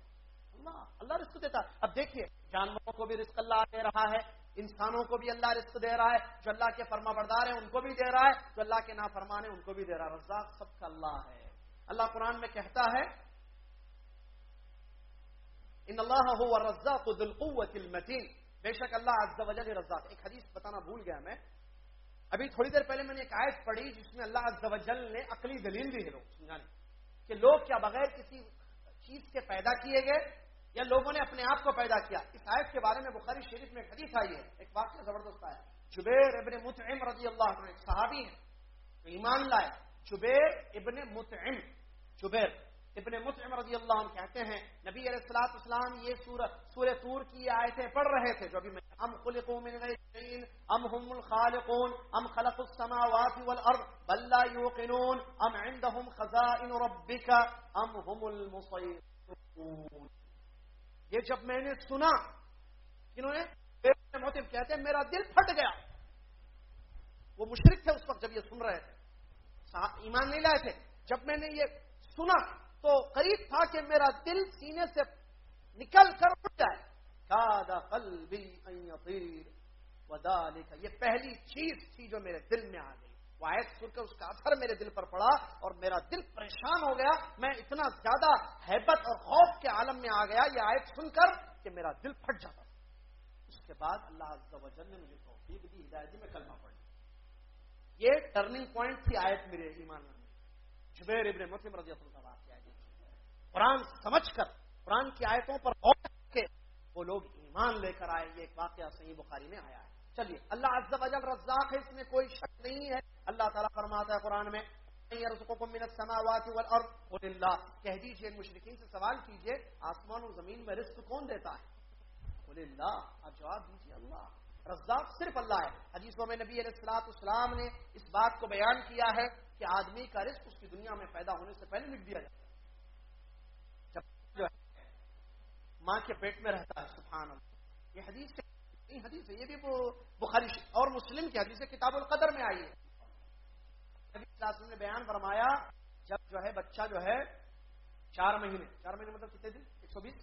اللہ اللہ رزق دیتا اب دیکھیے، جانوروں کو بھی رزق اللہ دے رہا ہے، انسانوں کو بھی اللہ رزق دے رہا ہے۔ جو اللہ کے فرما بردار ہیں، ان کو بھی دے رہا ہے۔ جو اللہ کے نافرمان ہیں، ان کو بھی دے رہا ہے۔ رزاق سب کا اللہ ہے۔ اللہ قرآن میں کہتا ہے، ان اللہ هو الرزاق ذو القوة المتین۔ بے شک اللہ عز و جل رزاق۔ ایک حدیث بتانا بھول گیا میں۔ ابھی تھوڑی دیر پہلے میں نے ایک آیت پڑھی، جس میں اللہ عز و جل نے عقلی دلیل دی ہے لوگ سمجھانے کہ لوگ کیا بغیر کسی چیز کے پیدا کیے گئے یا لوگوں نے اپنے آپ کو پیدا کیا؟ اس آیت کے بارے میں بخاری شریف میں ایک حدیث آئی ہے، ایک واقعہ زبردست ہے۔ جبیر ابن متعم رضی اللہ عنہ، ایک صحابی ہیں تو ایمان لائے۔ جبیر ابن متعم جبیر ابن متعم رضی اللہ عنہ کہتے ہیں، نبی علیہ السلاۃ اسلام یہ سورہ سورہ تور کی یہ آیتیں پڑھ رہے تھے، جو ابھی میں ام خلقوا من غیر ام هم الخالقون، ام خلق السماوات والارض، بل لا يوقنون ام عندهم خزائن ربك ام هم المسيطرون یہ جب میں نے سنا انہوں نے موتب کہتے ہیں، میرا دل پھٹ گیا۔ وہ مشرق تھے اس وقت جب یہ سن رہے تھے۔ ایمان نہیں لائے تھے۔ جب میں نے یہ سنا تو قریب تھا کہ میرا دل سینے سے نکل کر اٹھ جائے۔ قلبی ان یہ پہلی چیز تھی جو میرے دل میں آ گئی۔ وہ آیت سن کر اس کا اثر میرے دل پر پڑا اور میرا دل پریشان ہو گیا۔ میں اتنا زیادہ حیبت اور خوف کے عالم میں آ گیا یہ آیت سن کر کہ میرا دل پھٹ جاتا۔ اس کے بعد اللہ عز و جل نے مجھے توفیق دی، ہدایت میں کلمہ پڑی یہ ٹرننگ پوائنٹ تھی آیت میرے ایمان میں۔ جبیر ابن مسلم رضی اللہ واقعہ قرآن سمجھ کر، قرآن کی آیتوں پر غور کے وہ لوگ ایمان لے کر آئے۔ یہ ایک واقعہ صحیح بخاری میں آیا ہے۔ چلیے، اللہ عز و جل رزاق ہے، اس میں کوئی شک نہیں ہے۔ اللہ تعالیٰ فرماتا ہے قرآن میں کہہ دیجیے مشرقین سے سوال کیجیے آسمان اور زمین میں رزق کون دیتا ہے؟ بولے اللہ آپ جواب دیجیے اللہ۔ رزاق صرف اللہ ہے۔ حدیثوں میں نبی علیہ السلاط اسلام نے اس بات کو بیان کیا ہے کہ آدمی کا رزق اس کی دنیا میں پیدا ہونے سے پہلے لکھ دیا جاتا ہے۔ جب جو ہے، ماں کے پیٹ میں رہتا ہے، سبحان اللہ۔ یہ حدیث حدیث ہے، یہ بھی بخاری اور مسلم کی حدیث کتاب القدر میں آئی ہے۔ نے بیان فرمایا، جب جو ہے بچہ جو ہے، چار مہینے چار مہینے مطلب کتنے دن؟ ایک سو بیس۔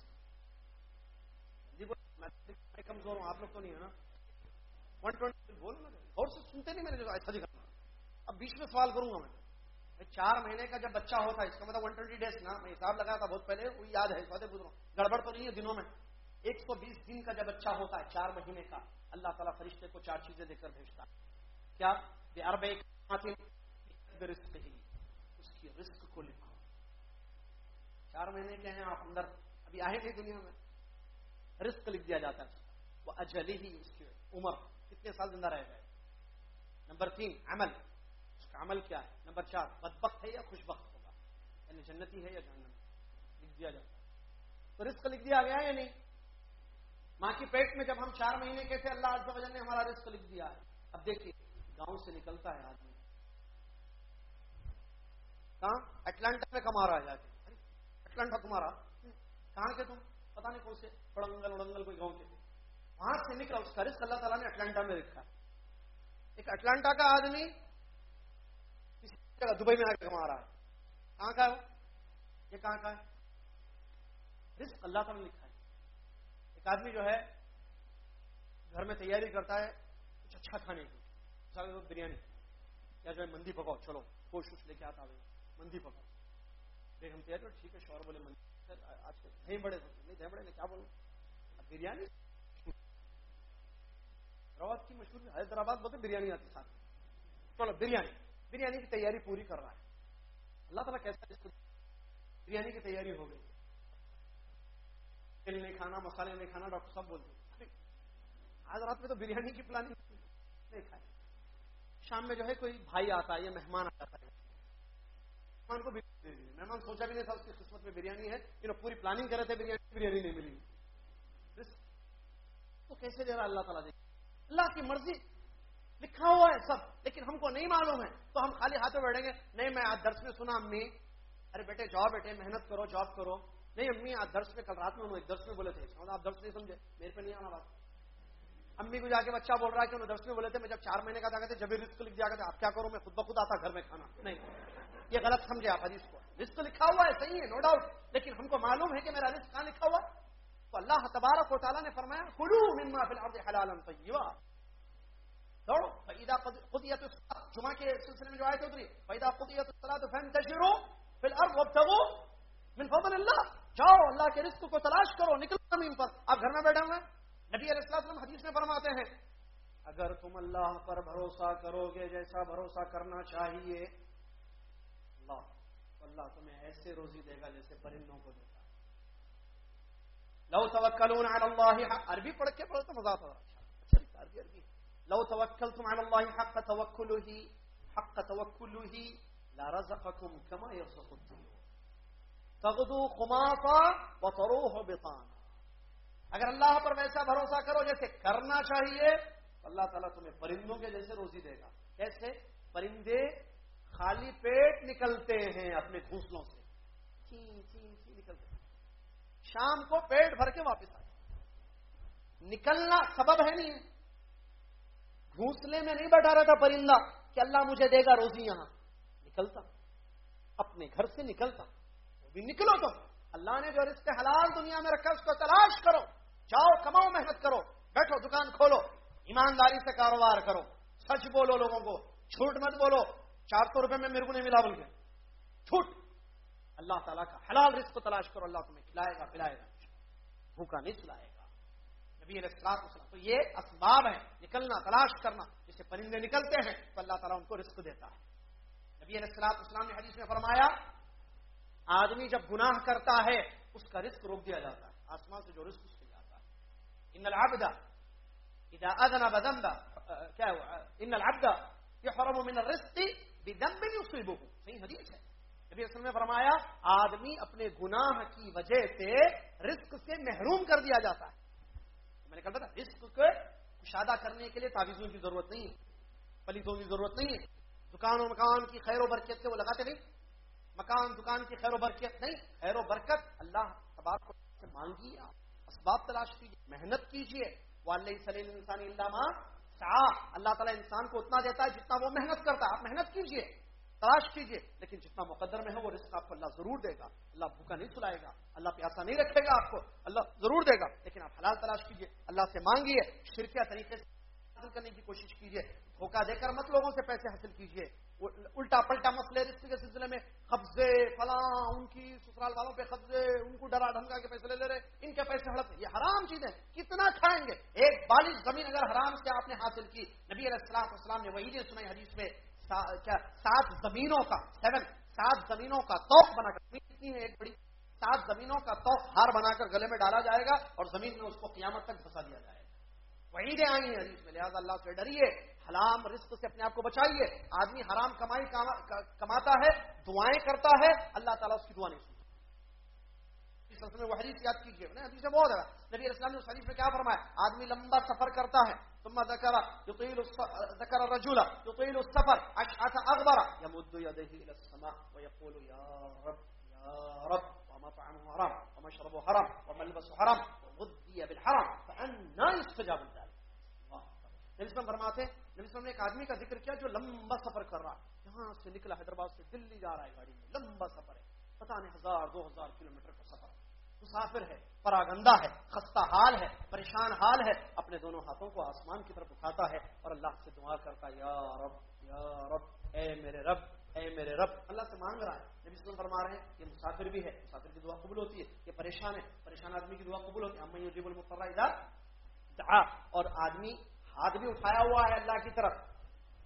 جی، میں کمزور ہوں، آپ لوگ تو نہیں ہے نا۔ ون ٹوینٹی بول اور سے سنتے نہیں میرے ایسا دکھانا اب بیچ میں سوال کروں گا میں۔ چار مہینے کا جب بچہ ہوتا ہے، اس کا مطلب ون ٹوینٹی ڈیز نا، میں حساب لگایا تھا بہت پہلے، وہ یاد ہے گڑبڑ تو نہیں ہے دنوں میں۔ ایک سو بیس دن کا جب بچہ ہوتا ہے، چار مہینے کا، اللہ تعالیٰ فرشتے کو چار چیزیں دے کر بھیجتا ہے۔ کیا؟ ارب ایک رسک ہی۔ اس کی رسک کو لکھو۔ چار مہینے کے ہیں، آپ اندر، ابھی آئے تھے دنیا میں۔ رسک لکھ دیا جاتا ہے۔ وہ اجلی ہی اس کی عمر۔ کتنے سال زندہ رہ گئے؟ نمبر تین، عمل۔ اس کا عمل کیا ہے؟ نمبر چار، بدبخت ہے یا خوش بخت ہوگا؟ یعنی جنتی ہے یا جہنم لکھ دیا جاتا ہے۔ تو رسک لکھ دیا گیا یا نہیں؟ ماں کی پیٹ میں جب ہم چار مہینے کے تھے اللہ عز و جل نے ہمارا رزق لکھ دیا۔ ہے اب دیکھیے، گاؤں سے نکلتا ہے آدمی۔ کہاں؟ اٹلانٹا میں کما رہا ہے جا کے اٹلانٹا تمہارا؟ کہاں کے تم؟ پتا نہیں کون سے، پڑنگل، اڑنگل، کوئی گاؤں کے۔ تھے وہاں سے نکلا، اس کا رزق اللہ تعالیٰ نے اٹلانٹا میں رکھا۔ ایک اٹلانٹا کا آدمی کسی جگہ دبئی میں آ کے کما رہا ہے۔ کہاں کا ہے یہ کہاں کا ہے؟ رزق اللہ تعالیٰ نے لکھا۔ ایک آدمی جو ہے گھر میں تیاری کرتا ہے، کچھ اچھا کھانے کی۔ بریانی۔ یا جو ہے مندی پکاؤ، چلو کوشش لے کے آتا مندی پکاؤ۔ دیکھ، ہم تیاری ٹھیک ہے، شور بولے، مندی۔ آج کل دہی بڑے نہیں، دہی بڑے کیا بولوں؟ بریانی۔ روات کی مشہور حیدرآباد بولتے بریانی آتی ساتھ چلو، بریانی۔ بریانی کی تیاری پوری کر رہا ہے۔ اللہ تعالیٰ کیسا بریانی کی تیاری ہو گئی۔ تیل نہیں کھانا، مسالے نہیں کھانا، ڈاکٹر صاحب بولتے آج رات میں تو بریانی کی پلاننگ نہیں کھائے شام میں جو ہے کوئی بھائی آتا ہے یا مہمان آتا ہے۔ مہمان کو مہمان سوچا بھی نہیں تھا اس کی قسمت میں بریانی ہے۔ کہ پوری پلاننگ کر رہے تھے، بریانی بریانی نہیں ملی۔ تو کیسے دے رہا اللہ تعالیٰ دے اللہ کی مرضی۔ لکھا ہوا ہے سب، لیکن ہم کو نہیں معلوم ہے۔ تو ہم خالی ہاتھوں بیٹھیں گے۔ نہیں، میں آج درس میں سنا، امی۔ ارے بیٹے جاؤ بیٹے، محنت کرو، جاب کرو۔ نہیں، امی، آج درس میں، کل رات میں ایک درس میں بولے تھے۔ آپ درس نہیں سمجھے۔ میرے پہ نہیں آنا بات۔ امی کو جا کے بچہ بول رہا ہے کہ انہوں درس میں بولے تھے، میں جب چار مہینے کا تھا، کہتے جب رسک لکھ دیا کرتے آپ کیا کروں میں خود بخود آتا گھر میں کھانا۔ نہیں، یہ غلط سمجھے آپ حدیث کو۔ رسک لکھا ہوا ہے، صحیح ہے نو ڈاؤٹ لیکن ہم کو معلوم ہے کہ میرا رسک کہاں لکھا ہوا تو اللہ تبارک و تعالیٰ نے فرمایا کلو مما فی الارض حلالا طیبا. دوڑو فیدا قضیت جمعہ کے سلسلے میں جو آئے تھے اتری فیدا قضیت الصلاۃ فانتشروا فی الارض وابتغوا من فضل اللہ۔ جاؤ اللہ کے رزق کو تلاش کرو، نکلو زمین پر۔ آپ گھر میں بیٹھے ہوئے نبی علیہ السلام حدیث میں فرماتے ہیں، اگر تم اللہ پر بھروسہ کرو گے جیسا بھروسہ کرنا چاہیے، اللہ اللہ تمہیں ایسے روزی دے گا جیسے پرندوں کو دیتا۔ لو توکلون علی اللہ عربی پڑھ کے پڑھو تو مزہ اچھا۔, اچھا عربی عربی لو توکلتم علی اللہ حق توکلہ حق توکلہ لرزقکم کما يرزق الطيور تغدو خماصا وتروح بطانا اگر اللہ پر ویسا بھروسہ کرو جیسے کرنا چاہیے تو اللہ تعالیٰ تمہیں پرندوں کے جیسے روزی دے گا۔ کیسے؟ پرندے خالی پیٹ نکلتے ہیں اپنے گھونسلوں سے۔ چین چین چین نکلتے ہیں۔ شام کو پیٹ بھر کے واپس آتے نکلنا سبب ہے نہیں۔ گھونسلے میں نہیں بیٹھا رہا تھا پرندہ کہ اللہ مجھے دے گا روزی یہاں۔ نکلتا اپنے گھر سے نکلتا۔ بھی نکلو تو اللہ نے جو رشتے حلال دنیا میں رکھا، اس کو تلاش کرو۔ جاؤ، کماؤ، محنت کرو۔ بیٹھو، دکان کھولو۔ ایمانداری سے کاروبار کرو۔ سچ بولو لوگوں کو۔ جھوٹ مت بولو۔ چار سو روپے میں میرے کو نہیں ملا بول کے جھوٹ۔ اللہ تعالیٰ کا حلال رزق کو تلاش کرو۔ اللہ تمہیں کھلائے گا، پلائے گا۔ بھوکا نہیں سلائے گا۔ نبی علیہ السلام تو یہ اسباب ہے نکلنا، تلاش کرنا۔ جسے پرندے نکلتے ہیں، تو اللہ تعالیٰ ان کو رزق دیتا ہے۔ نبی علیہ السلام اسلام نے حدیث میں فرمایا آدمی جب گناہ کرتا ہے، اس کا رزق روک دیا جاتا ہے۔ آسمان سے جو رزق ان العبد اذا اذنب ذنبا کیا ان العبد يحرم من الرزق بذنب يصيبه۔ صحیح حدیث ہے۔ نبی اصل میں فرمایا، آدمی اپنے گناہ کی وجہ سے رزق سے محروم کر دیا جاتا ہے۔ میں نے کہا تھا رزق کو کشادہ کرنے کے لیے تعویذوں کی ضرورت نہیں ہے، پلیتوں کی ضرورت نہیں ہے۔ دکان و مکان کی خیر و برکت سے وہ لگاتے نہیں۔ مکان دکان کی خیر و برکت، نہیں، خیر و برکت اللہ تبارک سے مانگی آپ۔ اسباب تلاش کیجیے محنت کیجیے وہ اللہ سلیم علامہ اللہ تعالیٰ انسان کو اتنا دیتا ہے جتنا وہ محنت کرتا ہے۔ آپ محنت کیجیے تلاش کیجیے لیکن جتنا مقدر میں ہے وہ رزق آپ کو اللہ ضرور دے گا۔ اللہ بھوکا نہیں سلائے گا، اللہ پیاسا نہیں رکھے گا آپ کو، اللہ ضرور دے گا۔ لیکن آپ حلال تلاش کیجیے اللہ سے مانگیے، شرکیہ طریقے سے حاصل کرنے کی کوشش کیجیے دھوکہ دے کر مت لوگوں سے پیسے حاصل کیجیے الٹا پلٹا مسئلے رشتے کے سلسلے میں قبضے، فلاں، ان کی سسرال والوں پہ قبضے، ان کو ڈرا ڈھمکا کے پیسے لے لے رہے ان کے پیسے ہڑپ۔ یہ حرام چیزیں کتنا کھائیں گے؟ ایک بالغ زمین اگر حرام سے آپ نے حاصل کی، نبی علیہ السلام السلام نے وہی سنائی حدیث میں سات زمینوں کا، سیون۔ سات زمینوں کا توق بنا کر۔ اتنی ایک بڑی۔ سات زمینوں کا توق ہار بنا کر گلے میں ڈالا جائے گا اور زمین میں اس کو قیامت تک پھنسا دیا جائے گا۔ وہی دے آئی ہیں۔ حدیث میں لہٰذا اللہ سے ڈریے۔ حرام رزق سے اپنے آپ کو بچائیے۔ آدمی حرام کمائی کماتا ہے، دعائیں کرتا ہے، اللہ تعالیٰ اس کی دعا نہیں سنتا۔ میں وہ حدیث یاد کیجیے حدیث بہت ہے۔ نبی اسلام نے اس حدیث میں کیا فرمایا؟ آدمی لمبا سفر کرتا ہے۔ ثم ذكر يطيل ذكر الرجل يطيل السفر اشعث اغبر يمد يديه الى السماء ويقول يا رب يا رب ومطعمه حرام ومشربه حرام وملبسه حرام وغذي بالحرام، فأنا يستجاب ذلك نبی اسلام فرماتے نبی اسلام نے ایک آدمی کا ذکر کیا جو لمبا سفر کر رہا، یہاں سے نکلا حیدرآباد سے دلی جا رہا ہے گاڑی میں، لمبا سفر ہے۔ پتا نہیں ہزار، دو ہزار کلو میٹر کا سفر۔ مسافر ہے، پراگندہ ہے، خستہ حال ہے، پریشان حال ہے، اپنے دونوں ہاتھوں کو آسمان کی طرف اٹھاتا ہے اور اللہ سے دعا کرتا یا رب یا رب، اے میرے رب، اے میرے رب۔ اللہ سے مانگ رہا ہے۔ نبی وسلم فرما رہے ہیں، یہ مسافر بھی ہے، مسافر کی دعا قبول ہوتی ہے، یہ پریشان ہے، پریشان آدمی کی دعا قبول ہوتی ہے۔ امی جیب اور آدمی ہاتھ بھی اٹھایا ہوا ہے اللہ کی طرف۔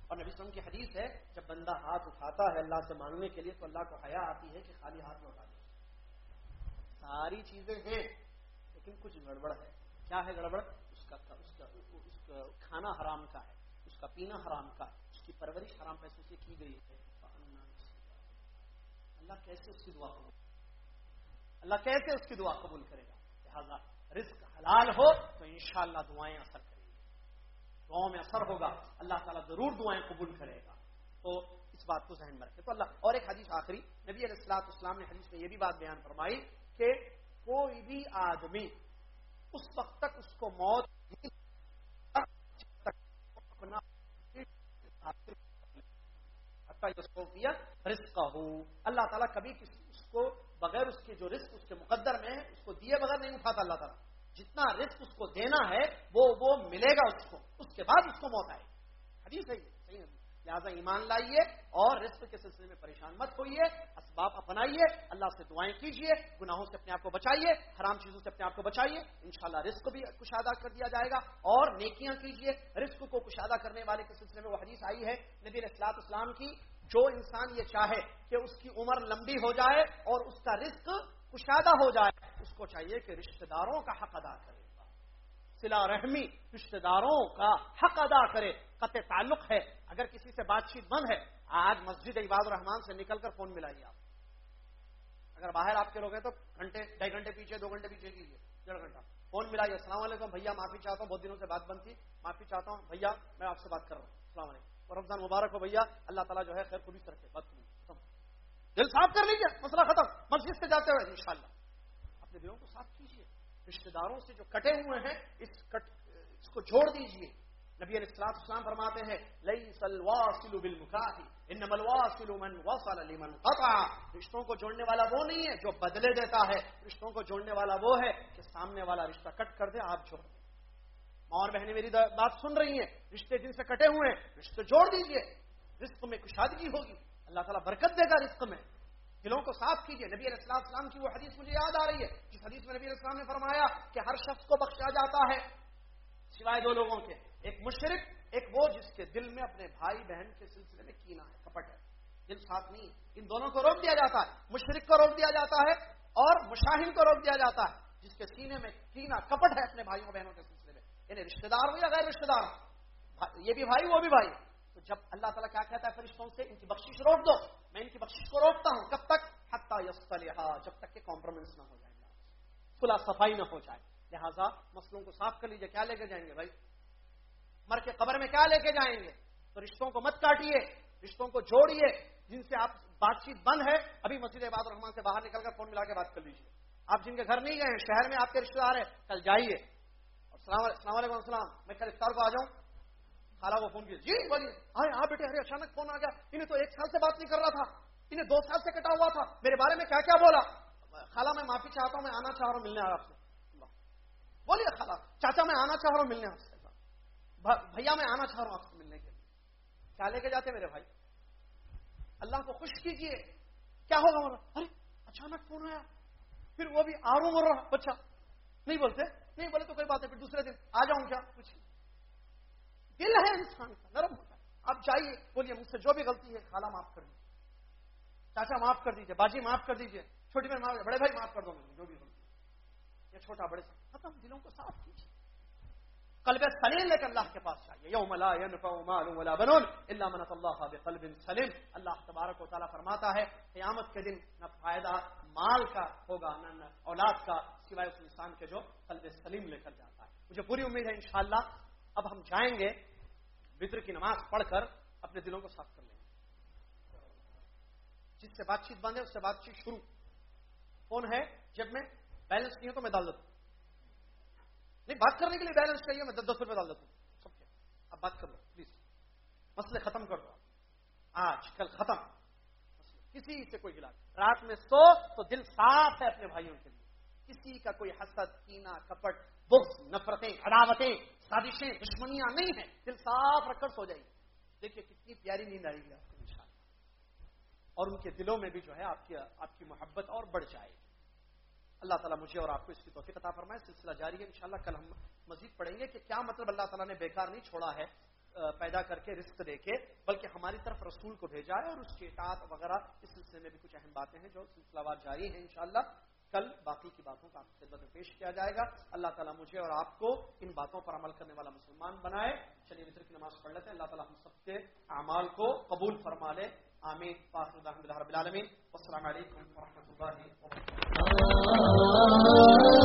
اور نبی وسلم کی حدیث ہے، جب بندہ ہاتھ اٹھاتا ہے اللہ سے مانگنے کے لیے تو اللہ کو حیا آتی ہے کہ خالی ہاتھ میں اٹھا دے۔ ساری چیزیں ہیں، لیکن کچھ گڑبڑ ہے۔ کیا ہے گڑبڑ؟ اس کا اس کا اس کا کھانا حرام کا ہے، اس کا پینا حرام کا ہے، اس کی پرورش حرام پیسوں سے کی گئی ہے۔ اللہ کیسے اس کی دعا قبول اللہ کیسے اس کی دعا قبول کرے گا؟ لہٰذا رزق حلال ہو تو انشاءاللہ دعائیں اثر کریں۔ دعاؤں میں اثر ہوگا، اللہ تعالیٰ ضرور دعائیں قبول کرے گا۔ تو اس بات کو ذہن میں رکھے تو اللہ، اور ایک حدیث آخری، نبی علیہ السلاط اسلام نے حدیث میں یہ بھی بات بیان فرمائی کہ کوئی بھی آدمی اس وقت تک اس کو موت اپنا رسک ہو اللہ تعالیٰ کبھی کسی اس کو، بغیر اس کے جو رسک اس کے مقدر میں ہے، اس کو دیے بغیر نہیں اٹھاتا اللہ تعالیٰ۔ جتنا رسک اس کو دینا ہے، وہ وہ ملے گا اس کو۔ اس کے بعد اس کو موت آئے حدیث ہے صحیح ہے لہٰذا ایمان لائیے اور رزق کے سلسلے میں پریشان مت ہوئیے، اسباب اپنائیے، اللہ سے دعائیں کیجیے، گناہوں سے اپنے آپ کو بچائیے، حرام چیزوں سے اپنے آپ کو بچائیے، انشاءاللہ رزق کو بھی کشادہ کر دیا جائے گا اور نیکیاں کیجیے۔ رزق کو کشادہ کرنے والے کے سلسلے میں وہ حدیث آئی ہے، نبی اصلاط اسلام کی، جو انسان یہ چاہے کہ اس کی عمر لمبی ہو جائے اور اس کا رزق کشادہ ہو جائے، اس کو چاہیے کہ رشتہ داروں کا حق ادا کرے۔ سلا رحمی رشتے داروں کا حق ادا کرے، قطع تعلق ہے۔ اگر کسی سے بات چیت بند ہے، آج مسجد عباد الرحمان سے نکل کر فون ملائیے آپ۔ اگر باہر آپ کے لوگ ہیں تو گھنٹے، ڈھائی گھنٹے پیچھے، دو گھنٹے پیچھے کیجیے، ڈیڑھ گھنٹہ۔ فون ملائیے۔ السلام علیکم، بھیا معافی چاہتا ہوں، بہت دنوں سے بات بند تھی۔ معافی چاہتا ہوں، بھیا میں آپ سے بات کر رہا ہوں۔ السلام علیکم۔ اور رمضان مبارک ہو، بھیا۔ اللہ تعالیٰ جو ہے خیر خوبی سے رکھے بات دل صاف کر لیجیے مسئلہ ختم۔ مسجد سے جاتے ہوئے، انشاءاللہ۔ اپنے دلوں کو صاف کیجیے رشتے داروں سے جو کٹے ہوئے ہیں، اس کٹ، اس کو جوڑ دیجیے۔ نبی علیہ السلام اسلام فرماتے ہیں لئی سلواسل ان ملواسل من وصل لمن قطع۔ رشتوں کو جوڑنے والا وہ نہیں ہے جو بدلے دیتا ہے۔ رشتوں کو جوڑنے والا وہ ہے کہ سامنے والا رشتہ کٹ کر دے، آپ جوڑ دیں۔ ماں اور بہنیں میری بات سن رہی ہیں۔ رشتے جن سے کٹے ہوئے ہیں رشتے جوڑ دیجیے۔ رزق میں کشادگی ہوگی۔ اللہ تعالیٰ برکت دے گا رزق میں۔ دلوں کو صاف کیجیے نبی علیہ السلام السلام کی وہ حدیث مجھے یاد آ رہی ہے۔ جس حدیث میں نبی علیہ السلام نے فرمایا کہ ہر شخص کو بخشا جاتا ہے، سوائے دو لوگوں کے۔ ایک مشرق ایک وہ جس کے دل میں اپنے بھائی بہن کے سلسلے میں کینا ہے، کپٹ ہے۔ دل صاف نہیں ان دونوں کو روک دیا جاتا ہے۔ مشرق کو روک دیا جاتا ہے اور مشاہن کو روک دیا جاتا ہے۔ جس کے سینے میں کینا کپٹ ہے اپنے بھائیوں بہنوں کے سلسلے میں۔ یعنی رشتے دار ہو یا غیر رشتے دار یہ بھی بھائی، وہ بھی بھائی۔ تو جب اللہ تعالیٰ کیا کہتا ہے فرشتوں سے، ان کی بخشش روک دو، میں ان کی بخشش کو روکتا ہوں، کب تک؟ حتہ یسلحا جب تک کہ کمپرومائز نہ ہو جائے۔ گا کھلا صفائی نہ ہو جائے۔ لہٰذا مسئلوں کو صاف کر لیجیے کیا لے کے جائیں گے بھائی؟ مر کے قبر میں کیا لے کے جائیں گے؟ تو رشتوں کو مت کاٹیے رشتوں کو جوڑیے، جن سے آپ بات چیت بند ہے، ابھی مسجد عباد الرحمان سے باہر نکل کر فون ملا کے بات کر لیجیے آپ جن کے گھر نہیں گئے ہیں، شہر میں آپ کے رشتے دار ہیں، کل جائیے۔ السلام علیکم، السلام میں کل افطار کو آ جاؤں۔ خالہ کو فون کیا جی بولیے۔ آئے ہاں بیٹے ارے اچانک فون آ گیا۔ انہیں تو ایک سال سے بات نہیں کر رہا تھا۔ انہیں دو سال سے کٹا ہوا تھا۔ میرے بارے میں کیا کیا بولا؟ خالہ، میں معافی چاہتا ہوں، میں آنا چاہ رہا ہوں ملنے آپ سے۔ بولیے خالہ، چاچا، میں آنا چاہ رہا ہوں ملنے آپ سے۔ بھیا، میں آنا چاہ رہا ہوں آپ سے ملنے کے لیے۔ کیا لے کے جاتے میرے بھائی؟ اللہ کو خوش کیجیے کیا ہوگا ارے، اچانک فون آیا۔ پھر وہ بھی آرو مر رہا۔ بچہ، نہیں بولتے؟ نہیں بولے تو کوئی بات ہے پھر دوسرے دن۔ آ جاؤں کیا؟ کچھ دل ہے انسان کا، نرم ہوتا ہے۔ آپ جائیے، بولیے، مجھ سے جو بھی غلطی ہے خالہ معاف کر دیجیے چاچا، معاف کر دیجیے باجی، معاف کر دیجیے چھوٹی بہن، معاف، بڑے بھائی، معاف کر دو مجھے، جو بھی غلطی یا چھوٹا، بڑے ختم ہاں، دلوں کو صاف کیجیے قلب سلیم لے کر اللہ کے پاس چاہیے یوم لا ينفع مال ولا بنون الا من اللہ بقلب سلیم۔ اللہ تبارک و تعالیٰ فرماتا ہے، قیامت کے دن نہ فائدہ مال کا ہوگا نہ اولاد کا، سوائے اس انسان کے جو قلب سلیم لے کر جاتا ہے۔ مجھے پوری امید ہے، انشاءاللہ اب ہم جائیں گے بطر کی نماز پڑھ کر اپنے دلوں کو صاف کر لیں گے۔ جس سے بات چیت بند ہے اس سے بات چیت شروع۔ کون ہے؟ جب میں بیلنس نہیں ہوں تو میں ڈال دیتا ہوں۔ نہیں، بات کرنے کے لیے بیلنس چاہیے، میں دس دس روپے ڈال دیتا ہوں۔ سب کے اب بات کر لو پلیز مسئلے ختم کر دو۔ آج، کل ختم۔ کسی سے کوئی گلا رات میں سو تو دل صاف ہے اپنے بھائیوں کے لیے۔ کسی کا کوئی حسد، کینا، کپٹ، بغض، نفرتیں، عداوتیں، سازشیں، دشمنیاں نہیں ہیں، دل صاف رکھ کر سو جائیے۔ دیکھیے کتنی پیاری نیند آئے گی آپ کو اور ان کے دلوں میں بھی جو ہے آپ کی آپ کی محبت اور بڑھ جائے گی۔ اللہ تعالیٰ مجھے اور آپ کو اس کی توفیق عطا فرمائے۔ سلسلہ جاری ہے، انشاءاللہ، کل ہم مزید پڑھیں گے کہ کیا مطلب اللہ تعالیٰ نے بیکار نہیں چھوڑا ہے پیدا کر کے، رزق دے کے، بلکہ ہماری طرف رسول کو بھیجا ہے اور اس کی اطاعت وغیرہ، اس سلسلے میں بھی کچھ اہم باتیں ہیں جو سلسلہ وار جاری ہیں، انشاءاللہ۔ کل باقی کی باتوں کا خدمت میں پیش کیا جائے گا۔ اللہ تعالیٰ مجھے اور آپ کو ان باتوں پر عمل کرنے والا مسلمان بنائے۔ چلیے مصر کی نماز پڑھ لیتے ہیں۔ اللہ تعالیٰ ہم سب کے اعمال کو قبول فرما لے۔ آمین۔ رب العالمین۔ السلام علیکم و اللہ وبرکاتہ۔